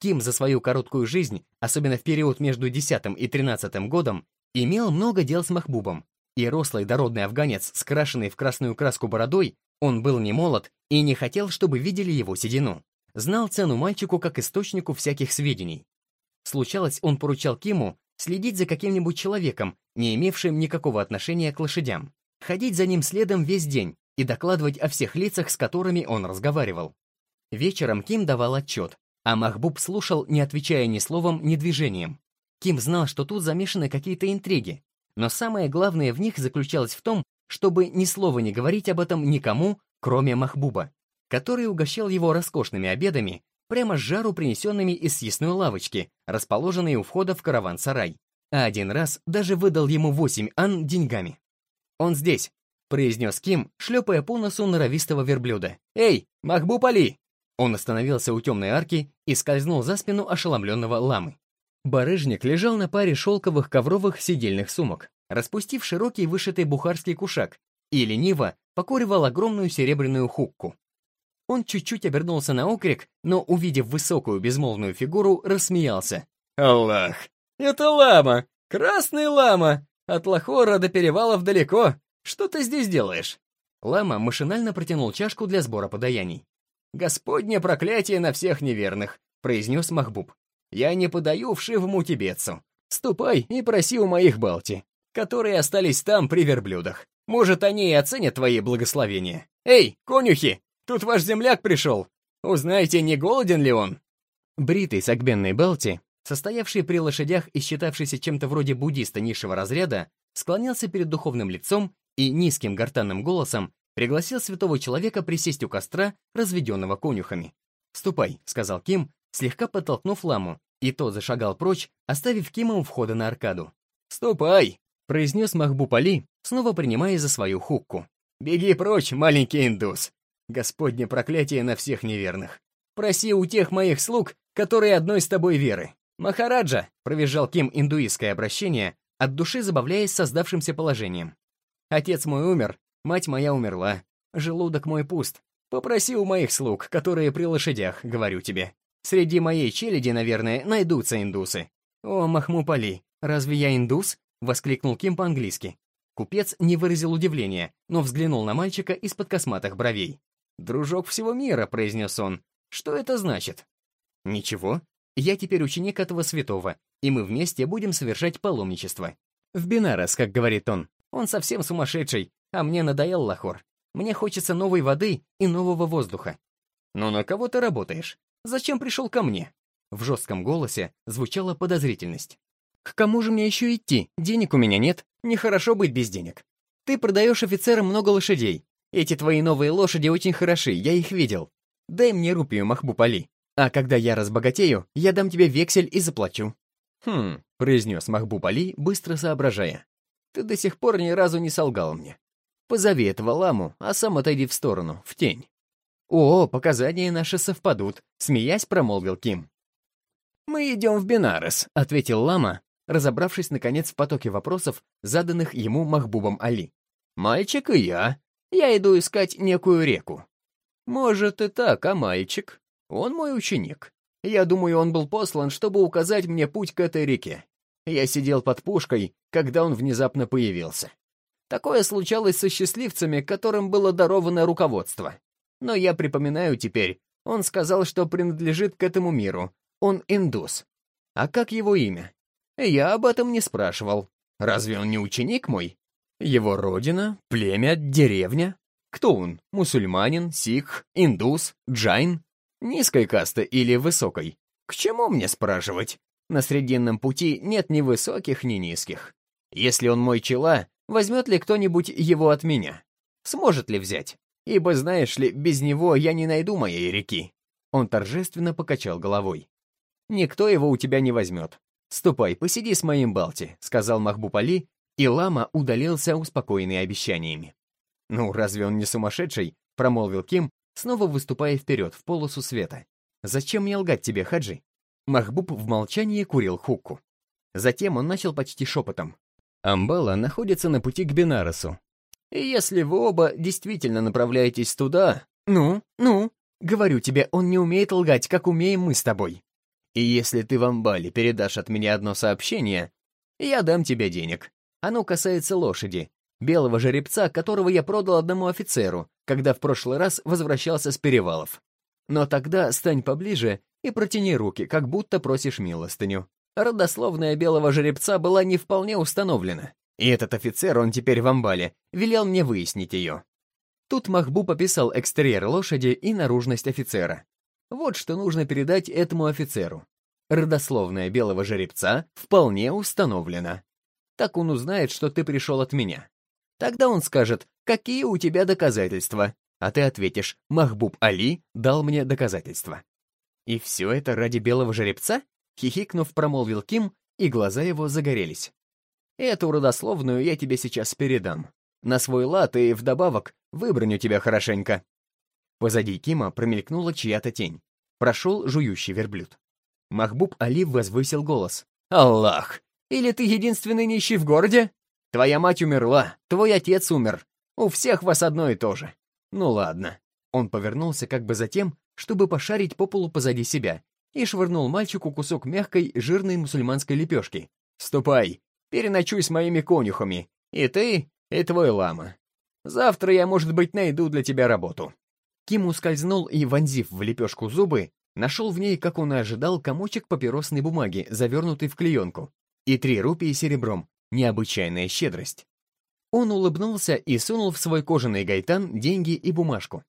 Ким за свою короткую жизнь, особенно в период между 10 и 13 годом, имел много дел с Махбубом, и рослый дородный афганец, скрашенный в красную краску бородой, он был не молод и не хотел, чтобы видели его седину. Знал цену мальчику как источнику всяких сведений. Случалось, он поручал Киму следить за каким-нибудь человеком, не имевшим никакого отношения к лошадям, ходить за ним следом весь день и докладывать о всех лицах, с которыми он разговаривал. Вечером Ким давал отчет, а Махбуб слушал, не отвечая ни словом, ни движением. Ким знал, что тут замешаны какие-то интриги, но самое главное в них заключалось в том, чтобы ни слова не говорить об этом никому, кроме Махбуба, который угощал его роскошными обедами, прямо с жару принесенными из съестной лавочки, расположенной у входа в караван-сарай, а один раз даже выдал ему восемь ан деньгами. «Он здесь», — произнес Ким, шлепая по носу норовистого верблюда. «Эй, Махбуб Али!» Он остановился у темной арки и скользнул за спину ошеломленного ламы. Барыжник лежал на паре шелковых ковровых сидельных сумок, распустив широкий вышитый бухарский кушак, и лениво покуривал огромную серебряную хукку. Он чуть-чуть обернулся на окрик, но, увидев высокую безмолвную фигуру, рассмеялся. «Аллах! Это лама! Красный лама! От Лахора до перевалов далеко! Что ты здесь делаешь?» Лама машинально протянул чашку для сбора подаяний. «Господне проклятие на всех неверных», — произнес Махбуб. «Я не подаю вшивому тибетцу. Ступай и проси у моих Балти, которые остались там при верблюдах. Может, они и оценят твои благословения. Эй, конюхи, тут ваш земляк пришел. Узнайте, не голоден ли он?» Бритый сагбенный Балти, состоявший при лошадях и считавшийся чем-то вроде буддиста низшего разряда, склонялся перед духовным лицом и низким гортанным голосом пригласил святого человека присесть у костра, разведенного конюхами. «Ступай», — сказал Ким, слегка подтолкнув ламу, и тот зашагал прочь, оставив Кима у входа на аркаду. «Ступай!» — произнес Махбуб Али, снова принимая за свою хукку. «Беги прочь, маленький индус! Господне проклятие на всех неверных! Проси у тех моих слуг, которые одной с тобой веры!» «Махараджа!» — провизжал Ким индуистское обращение, от души забавляясь создавшимся положением. «Отец мой умер, Мать моя умерла. Желудок мой пуст. Попроси у моих слуг, которые при лошадях, говорю тебе. Среди моей челяди, наверное, найдутся индусы. О, Махмупали, разве я индус? Воскликнул Ким по-английски. Купец не выразил удивления, но взглянул на мальчика из-под косматых бровей. «Дружок всего мира», — произнес он. «Что это значит?» «Ничего. Я теперь ученик этого святого, и мы вместе будем совершать паломничество. В Бинарас, как говорит он. Он совсем сумасшедший, а мне надоел лахор. Мне хочется новой воды и нового воздуха. Но на кого ты работаешь? Зачем пришел ко мне? В жестком голосе звучала подозрительность. К кому же мне еще идти? Денег у меня нет. Нехорошо быть без денег. Ты продаешь офицерам много лошадей. Эти твои новые лошади очень хороши, я их видел. Дай мне рупию, Махбуб Али. А когда я разбогатею, я дам тебе вексель и заплачу. Хм, произнес Махбуб Али, быстро соображая. Ты до сих пор ни разу не солгал мне. Позови этого ламу, а сам отойди в сторону, в тень. «О, показания наши совпадут», — смеясь промолвил Ким. «Мы идем в Бенарес», — ответил лама, разобравшись, наконец, в потоке вопросов, заданных ему Махбубом Али. «Мальчик и я. Я иду искать некую реку». «Может и так, а мальчик? Он мой ученик. Я думаю, он был послан, чтобы указать мне путь к этой реке. Я сидел под пушкой, когда он внезапно появился. Такое случалось со счастливцами, которым было даровано руководство. Но я припоминаю теперь, он сказал, что принадлежит к этому миру. Он индус. А как его имя? Я об этом не спрашивал. Разве он не ученик мой? Его родина, племя, деревня? Кто он? Мусульманин, сикх, индус, джайн? Низкой касты или высокой? К чему мне спрашивать? На срединном пути нет ни высоких, ни низких. Если он мой чела, Возьмет ли кто-нибудь его от меня? Сможет ли взять? Ибо, знаешь ли, без него я не найду моей реки. Он торжественно покачал головой. Никто его у тебя не возьмет. Ступай, посиди с моим Балти, сказал Махбуб Али, и лама удалился, успокоенный обещаниями. «Ну, разве он не сумасшедший?» — промолвил Ким, снова выступая вперед, в полосу света. «Зачем мне лгать тебе, Хаджи?» Махбуб в молчании курил хукку. Затем он начал почти шепотом. Амбала находится на пути к Бенаросу. Если вы оба действительно направляетесь туда... Ну, ну, говорю тебе, он не умеет лгать, как умеем мы с тобой. И если ты в Амбале передашь от меня одно сообщение, я дам тебе денег. Оно касается лошади, белого жеребца, которого я продал одному офицеру, когда в прошлый раз возвращался с перевалов. Но тогда стань поближе и протяни руки, как будто просишь милостыню родословная белого жеребца была не вполне установлена. И этот офицер, он теперь в амбале, велел мне выяснить ее. Тут Махбуб описал экстерьер лошади и наружность офицера. Вот что нужно передать этому офицеру. Родословная белого жеребца вполне установлена. Так он узнает, что ты пришел от меня. Тогда он скажет, какие у тебя доказательства, а ты ответишь, Махбуб Али дал мне доказательства. И все это ради белого жеребца? Хихикнув, промолвил Ким, и глаза его загорелись. «Эту родословную я тебе сейчас передам. На свой лад и вдобавок выброню тебя хорошенько». Позади Кима промелькнула чья-то тень. Прошел жующий верблюд. Махбуб Али возвысил голос. «Аллах! Или ты единственный нищий в городе? Твоя мать умерла, твой отец умер. У всех вас одно и то же. Ну ладно». Он повернулся как бы затем, чтобы пошарить по полу позади себя, и швырнул мальчику кусок мягкой, жирной мусульманской лепешки. «Ступай, переночуй с моими конюхами, и ты, и твой лама. Завтра я, может быть, найду для тебя работу». Ким ускользнул и, вонзив в лепешку зубы, нашел в ней, как он и ожидал, комочек папиросной бумаги, завернутый в клеенку, и три рупии серебром, необычайная щедрость. Он улыбнулся и сунул в свой кожаный гайтан деньги и бумажку.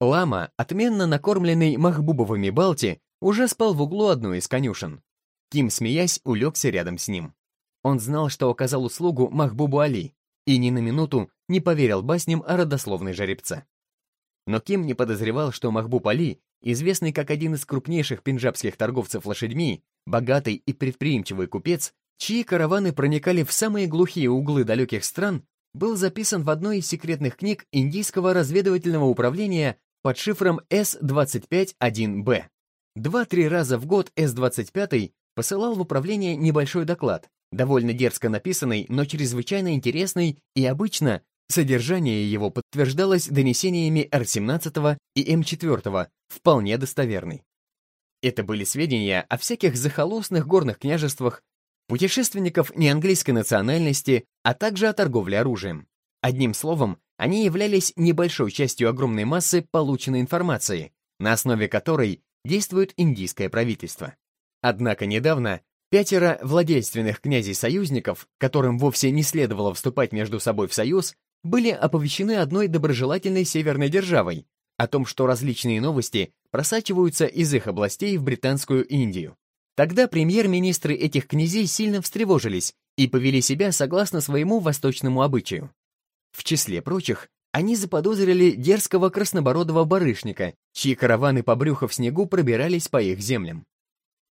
Лама, отменно накормленный махбубовыми балти, уже спал в углу одной из конюшен. Ким, смеясь, улегся рядом с ним. Он знал, что оказал услугу Махбубу Али, и ни на минуту не поверил басням о родословной жеребца. Но Ким не подозревал, что Махбуб Али, известный как один из крупнейших пенджабских торговцев лошадьми, богатый и предприимчивый купец, чьи караваны проникали в самые глухие углы далеких стран, был записан в одной из секретных книг Индийского разведывательного управления под шифром С-25-1Б. Два-три раза в год С-25 посылал в управление небольшой доклад, довольно дерзко написанный, но чрезвычайно интересный и обычно Содержание его подтверждалось донесениями Р-17 и М-4, вполне достоверный. Это были сведения о всяких захолустных горных княжествах, путешественников неанглийской национальности, а также о торговле оружием. Одним словом, они являлись небольшой частью огромной массы полученной информации, на основе которой действует индийское правительство. Однако недавно пятеро владельственных князей-союзников, которым вовсе не следовало вступать между собой в союз, были оповещены одной доброжелательной северной державой о том, что различные новости просачиваются из их областей в Британскую Индию. Тогда премьер-министры этих князей сильно встревожились и повели себя согласно своему восточному обычаю. В числе прочих, они заподозрили дерзкого краснобородого барышника, чьи караваны по брюху в снегу пробирались по их землям.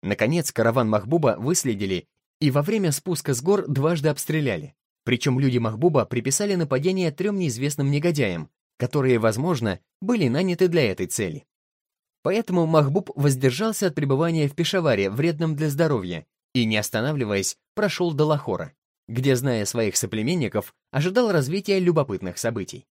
Наконец, караван Махбуба выследили и во время спуска с гор дважды обстреляли. Причем люди Махбуба приписали нападение трем неизвестным негодяям, которые, возможно, были наняты для этой цели. Поэтому Махбуб воздержался от пребывания в Пешаваре, вредном для здоровья, и, не останавливаясь, прошел до Лахора, где, зная своих соплеменников, ожидал развития любопытных событий.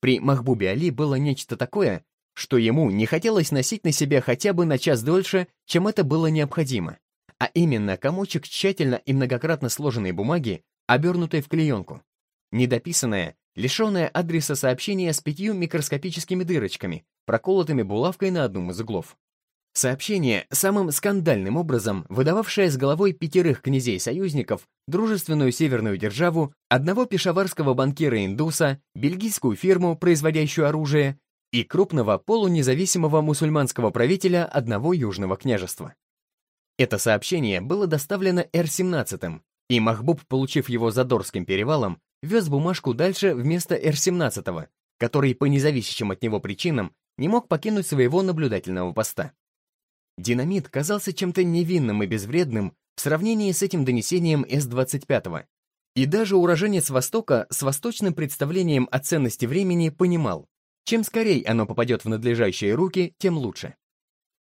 При Махбубе Али было нечто такое, что ему не хотелось носить на себе хотя бы на час дольше, чем это было необходимо, а именно комочек тщательно и многократно сложенной бумаги, обернутой в клеенку. Недописанное, лишенное адреса сообщение с пятью микроскопическими дырочками, проколотыми булавкой на одном из углов. Сообщение, самым скандальным образом выдававшее с головой пятерых князей-союзников, дружественную северную державу, одного пешаварского банкира-индуса, бельгийскую фирму, производящую оружие, и крупного полунезависимого мусульманского правителя одного южного княжества. Это сообщение было доставлено Р-17, и Махбуб, получив его за Дорским перевалом, вез бумажку дальше вместо Р-17, который по независящим от него причинам не мог покинуть своего наблюдательного поста. Динамит казался чем-то невинным и безвредным в сравнении с этим донесением С-25. И даже уроженец Востока с восточным представлением о ценности времени понимал, чем скорее оно попадет в надлежащие руки, тем лучше.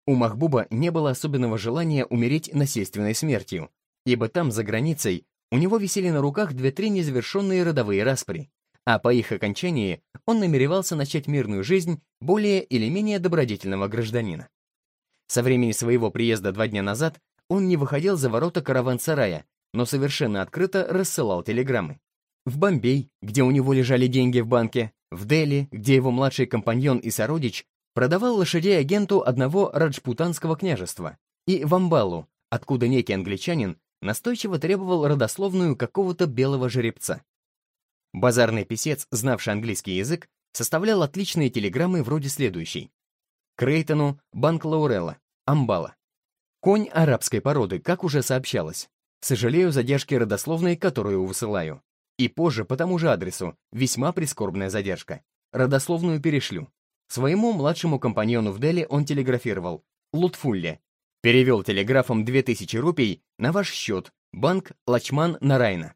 У Махбуба не было особенного желания умереть насильственной смертью, ибо там, за границей, у него висели на руках две-три незавершенные родовые распри, а по их окончании он намеревался начать мирную жизнь более или менее добродетельного гражданина. Со времени своего приезда два дня назад он не выходил за ворота караван-сарая, но совершенно открыто рассылал телеграммы. В Бомбей, где у него лежали деньги в банке, в Дели, где его младший компаньон и сородич продавал лошадей агенту одного раджпутанского княжества, и в Амбалу, откуда некий англичанин настойчиво требовал родословную какого-то белого жеребца. Базарный писец, знавший английский язык, составлял отличные телеграммы вроде следующей. Крейтону, Банк Лаурелла, Амбала. Конь арабской породы, как уже сообщалось. Сожалею задержки родословной, которую высылаю. И позже по тому же адресу, весьма прискорбная задержка. Родословную перешлю. Своему младшему компаньону в Дели он телеграфировал. Лутфулле, Перевел телеграфом 2000 рупий на ваш счет, банк Лачман Нарайна.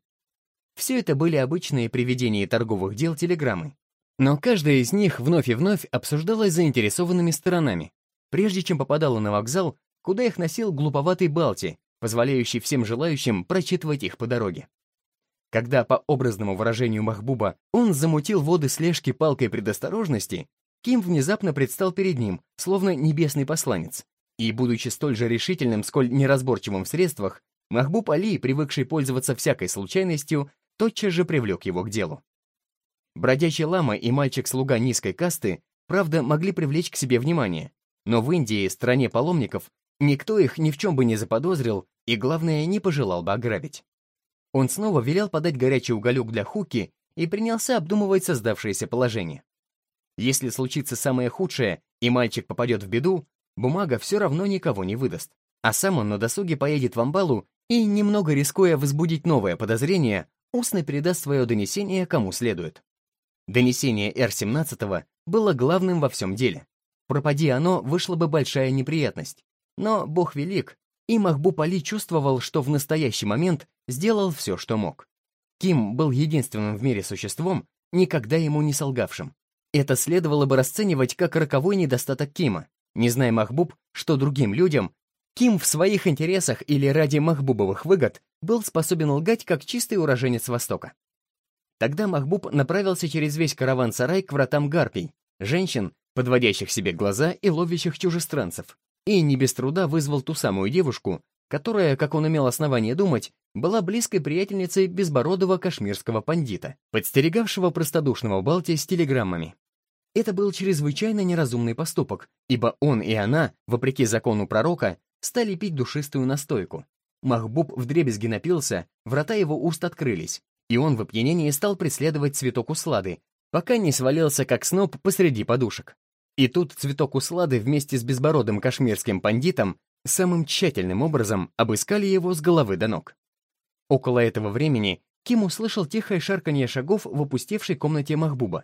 Все это были обычные приведения торговых дел телеграммы. Но каждая из них вновь и вновь обсуждалась заинтересованными сторонами, прежде чем попадала на вокзал, куда их носил глуповатый Балти, позволяющий всем желающим прочитывать их по дороге. Когда, по образному выражению Махбуба, он замутил воды слежки палкой предосторожности, Ким внезапно предстал перед ним, словно небесный посланец, и, будучи столь же решительным, сколь неразборчивым в средствах, Махбуб Али, привыкший пользоваться всякой случайностью, тотчас же привлек его к делу. Бродячий лама и мальчик-слуга низкой касты правда, могли привлечь к себе внимание. Но в Индии, стране паломников, никто их ни в чем бы не заподозрил и, главное, не пожелал бы ограбить. Он снова велел подать горячий уголек для Хуки и принялся обдумывать создавшееся положение. Если случится самое худшее, и мальчик попадет в беду, бумага все равно никого не выдаст. А сам он на досуге поедет в Амбалу и, немного рискуя возбудить новое подозрение, устно передаст свое донесение кому следует. Донесение Р-17 было главным во всем деле. Пропади оно, вышла бы большая неприятность. Но Бог велик, и Махбуб Али чувствовал, что в настоящий момент сделал все, что мог. Ким был единственным в мире существом, никогда ему не солгавшим. Это следовало бы расценивать как роковой недостаток Кима, не зная Махбуб, что другим людям Ким в своих интересах или ради Махбубовых выгод был способен лгать как чистый уроженец Востока. Тогда Махбуб направился через весь караван-сарай к вратам гарпий, женщин, подводящих себе глаза и ловящих чужестранцев, и не без труда вызвал ту самую девушку, которая, как он имел основание думать, была близкой приятельницей безбородого кашмирского пандита, подстерегавшего простодушного Балти с телеграммами. Это был чрезвычайно неразумный поступок, ибо он и она, вопреки закону пророка, стали пить душистую настойку. Махбуб вдребезги напился, врата его уст открылись, и он в опьянении стал преследовать цветок услады, пока не свалился как сноп посреди подушек. И тут цветок услады вместе с безбородым кашмирским пандитом самым тщательным образом обыскали его с головы до ног. Около этого времени Ким услышал тихое шарканье шагов в опустевшей комнате Махбуба.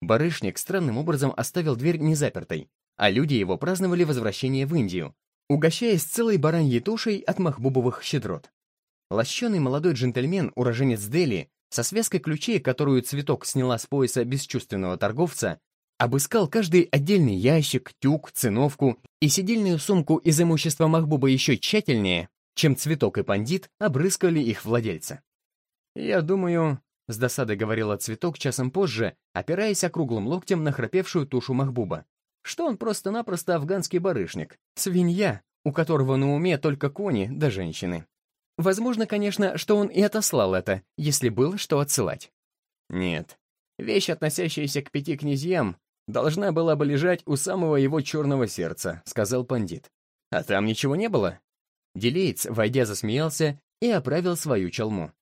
Барышник странным образом оставил дверь незапертой, а люди его праздновали возвращение в Индию, угощаясь целой бараньей тушей от махбубовых щедрот. Лощеный молодой джентльмен, уроженец Дели, со связкой ключей, которую цветок сняла с пояса бесчувственного торговца, обыскал каждый отдельный ящик, тюк, циновку и сидельную сумку из имущества Махбуба еще тщательнее, чем цветок и пандит обрыскали их владельца. «Я думаю», — с досадой говорила цветок часом позже, опираясь округлым локтем на храпевшую тушу Махбуба, что он просто-напросто афганский барышник, свинья, у которого на уме только кони да женщины. Возможно, конечно, что он и отослал это, если было что отсылать. Нет, вещь, относящаяся к пяти князьям, должна была бы лежать у самого его черного сердца, сказал пандит. А там ничего не было? Делеец, войдя, засмеялся и оправил свою челму.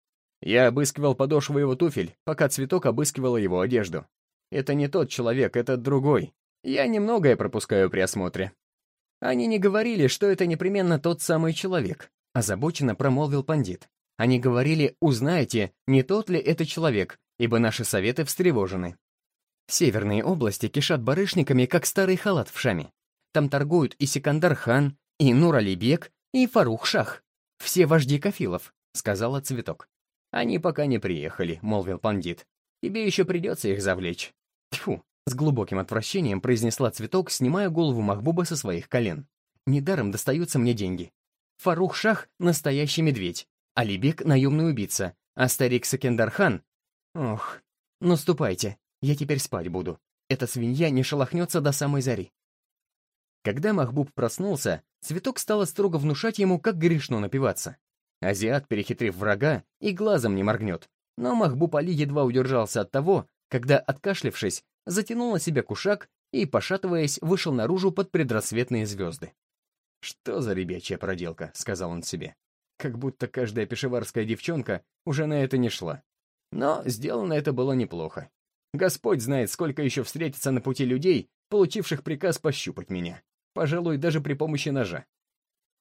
Я обыскивал подошву его туфель, пока цветок обыскивала его одежду. Это не тот человек, это другой. Я немногое пропускаю при осмотре. Они не говорили, что это непременно тот самый человек, озабоченно промолвил пандит. Они говорили, узнаете, не тот ли это человек, ибо наши советы встревожены. Северные области кишат барышниками, как старый халат в шаме. Там торгуют и Секандар-хан, и Нур-Алибек, и Фарух-шах. Все вожди кафилов, сказала Цветок. Они пока не приехали, молвил пандит. Тебе еще придется их завлечь. Тьфу, с глубоким отвращением произнесла цветок, снимая голову Махбуба со своих колен. Недаром достаются мне деньги. Фарух Шах — настоящий медведь, Алибек — наемный убийца, а старик Сакендархан... Ох, ну ступайте, я теперь спать буду. Эта свинья не шелохнется до самой зари. Когда Махбуб проснулся, цветок стала строго внушать ему, как грешно напиваться. Азиат, перехитрив врага, и глазом не моргнет. Но Махбуб Али едва удержался от того, когда, откашлившись, затянул на себя кушак и, пошатываясь, вышел наружу под предрассветные звезды. «Что за ребячья проделка?» — сказал он себе. Как будто каждая пешеварская девчонка уже на это не шла. Но сделано это было неплохо. Господь знает, сколько еще встретится на пути людей, получивших приказ пощупать меня. Пожалуй, даже при помощи ножа.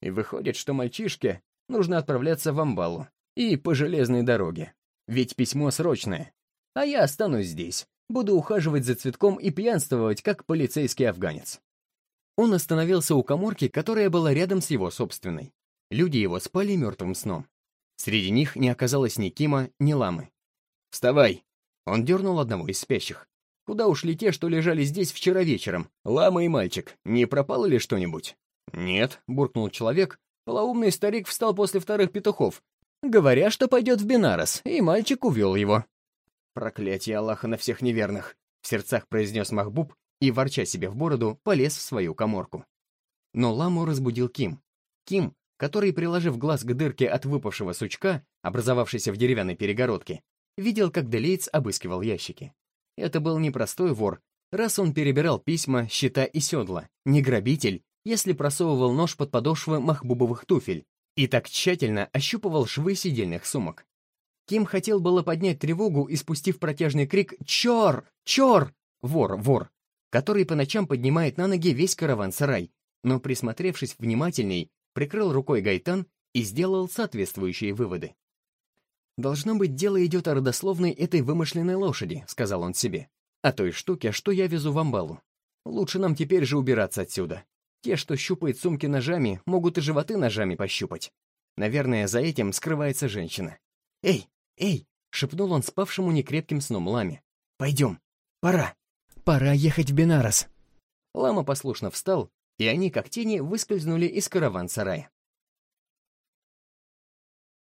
И выходит, что мальчишке нужно отправляться в Амбалу. И по железной дороге. Ведь письмо срочное. А я останусь здесь, Буду ухаживать за цветком и пьянствовать, как полицейский афганец. Он остановился у коморки, которая была рядом с его собственной. Люди его спали мертвым сном. Среди них не оказалось ни Кима, ни Ламы. «Вставай!» Он дернул одного из спящих. «Куда ушли те, что лежали здесь вчера вечером? Лама и мальчик. Не пропало ли что-нибудь?» «Нет», — буркнул человек. Полоумный старик встал после вторых петухов, говоря, что пойдет в Бенарос, и мальчик увел его. «Проклятие Аллаха на всех неверных!» — в сердцах произнес Махбуб и, ворча себе в бороду, полез в свою коморку. Но ламу разбудил Ким. Ким, который, приложив глаз к дырке от выпавшего сучка, образовавшейся в деревянной перегородке, видел, как Делейтс обыскивал ящики. Это был не простой вор, Раз он перебирал письма, счета и седла, не грабитель, если просовывал нож под подошвы махбубовых туфель и так тщательно ощупывал швы сидельных сумок. Ким хотел было поднять тревогу и, спустив протяжный крик «Чор! Чор!» «Вор! Вор!», который по ночам поднимает на ноги весь караван-сарай, но, присмотревшись внимательней, прикрыл рукой гайтан и сделал соответствующие выводы. «Должно быть, дело идет о родословной этой вымышленной лошади», — сказал он себе. «О той штуке, что я везу в амбалу. Лучше нам теперь же убираться отсюда. Те, что щупают сумки ножами, могут и животы ножами пощупать. Наверное, за этим скрывается женщина. «Эй, эй!» — шепнул он спавшему некрепким сном Ламе. «Пойдем, пора. Пора ехать в Бенарос». Лама послушно встал, и они, как тени, выскользнули из караван-сарая.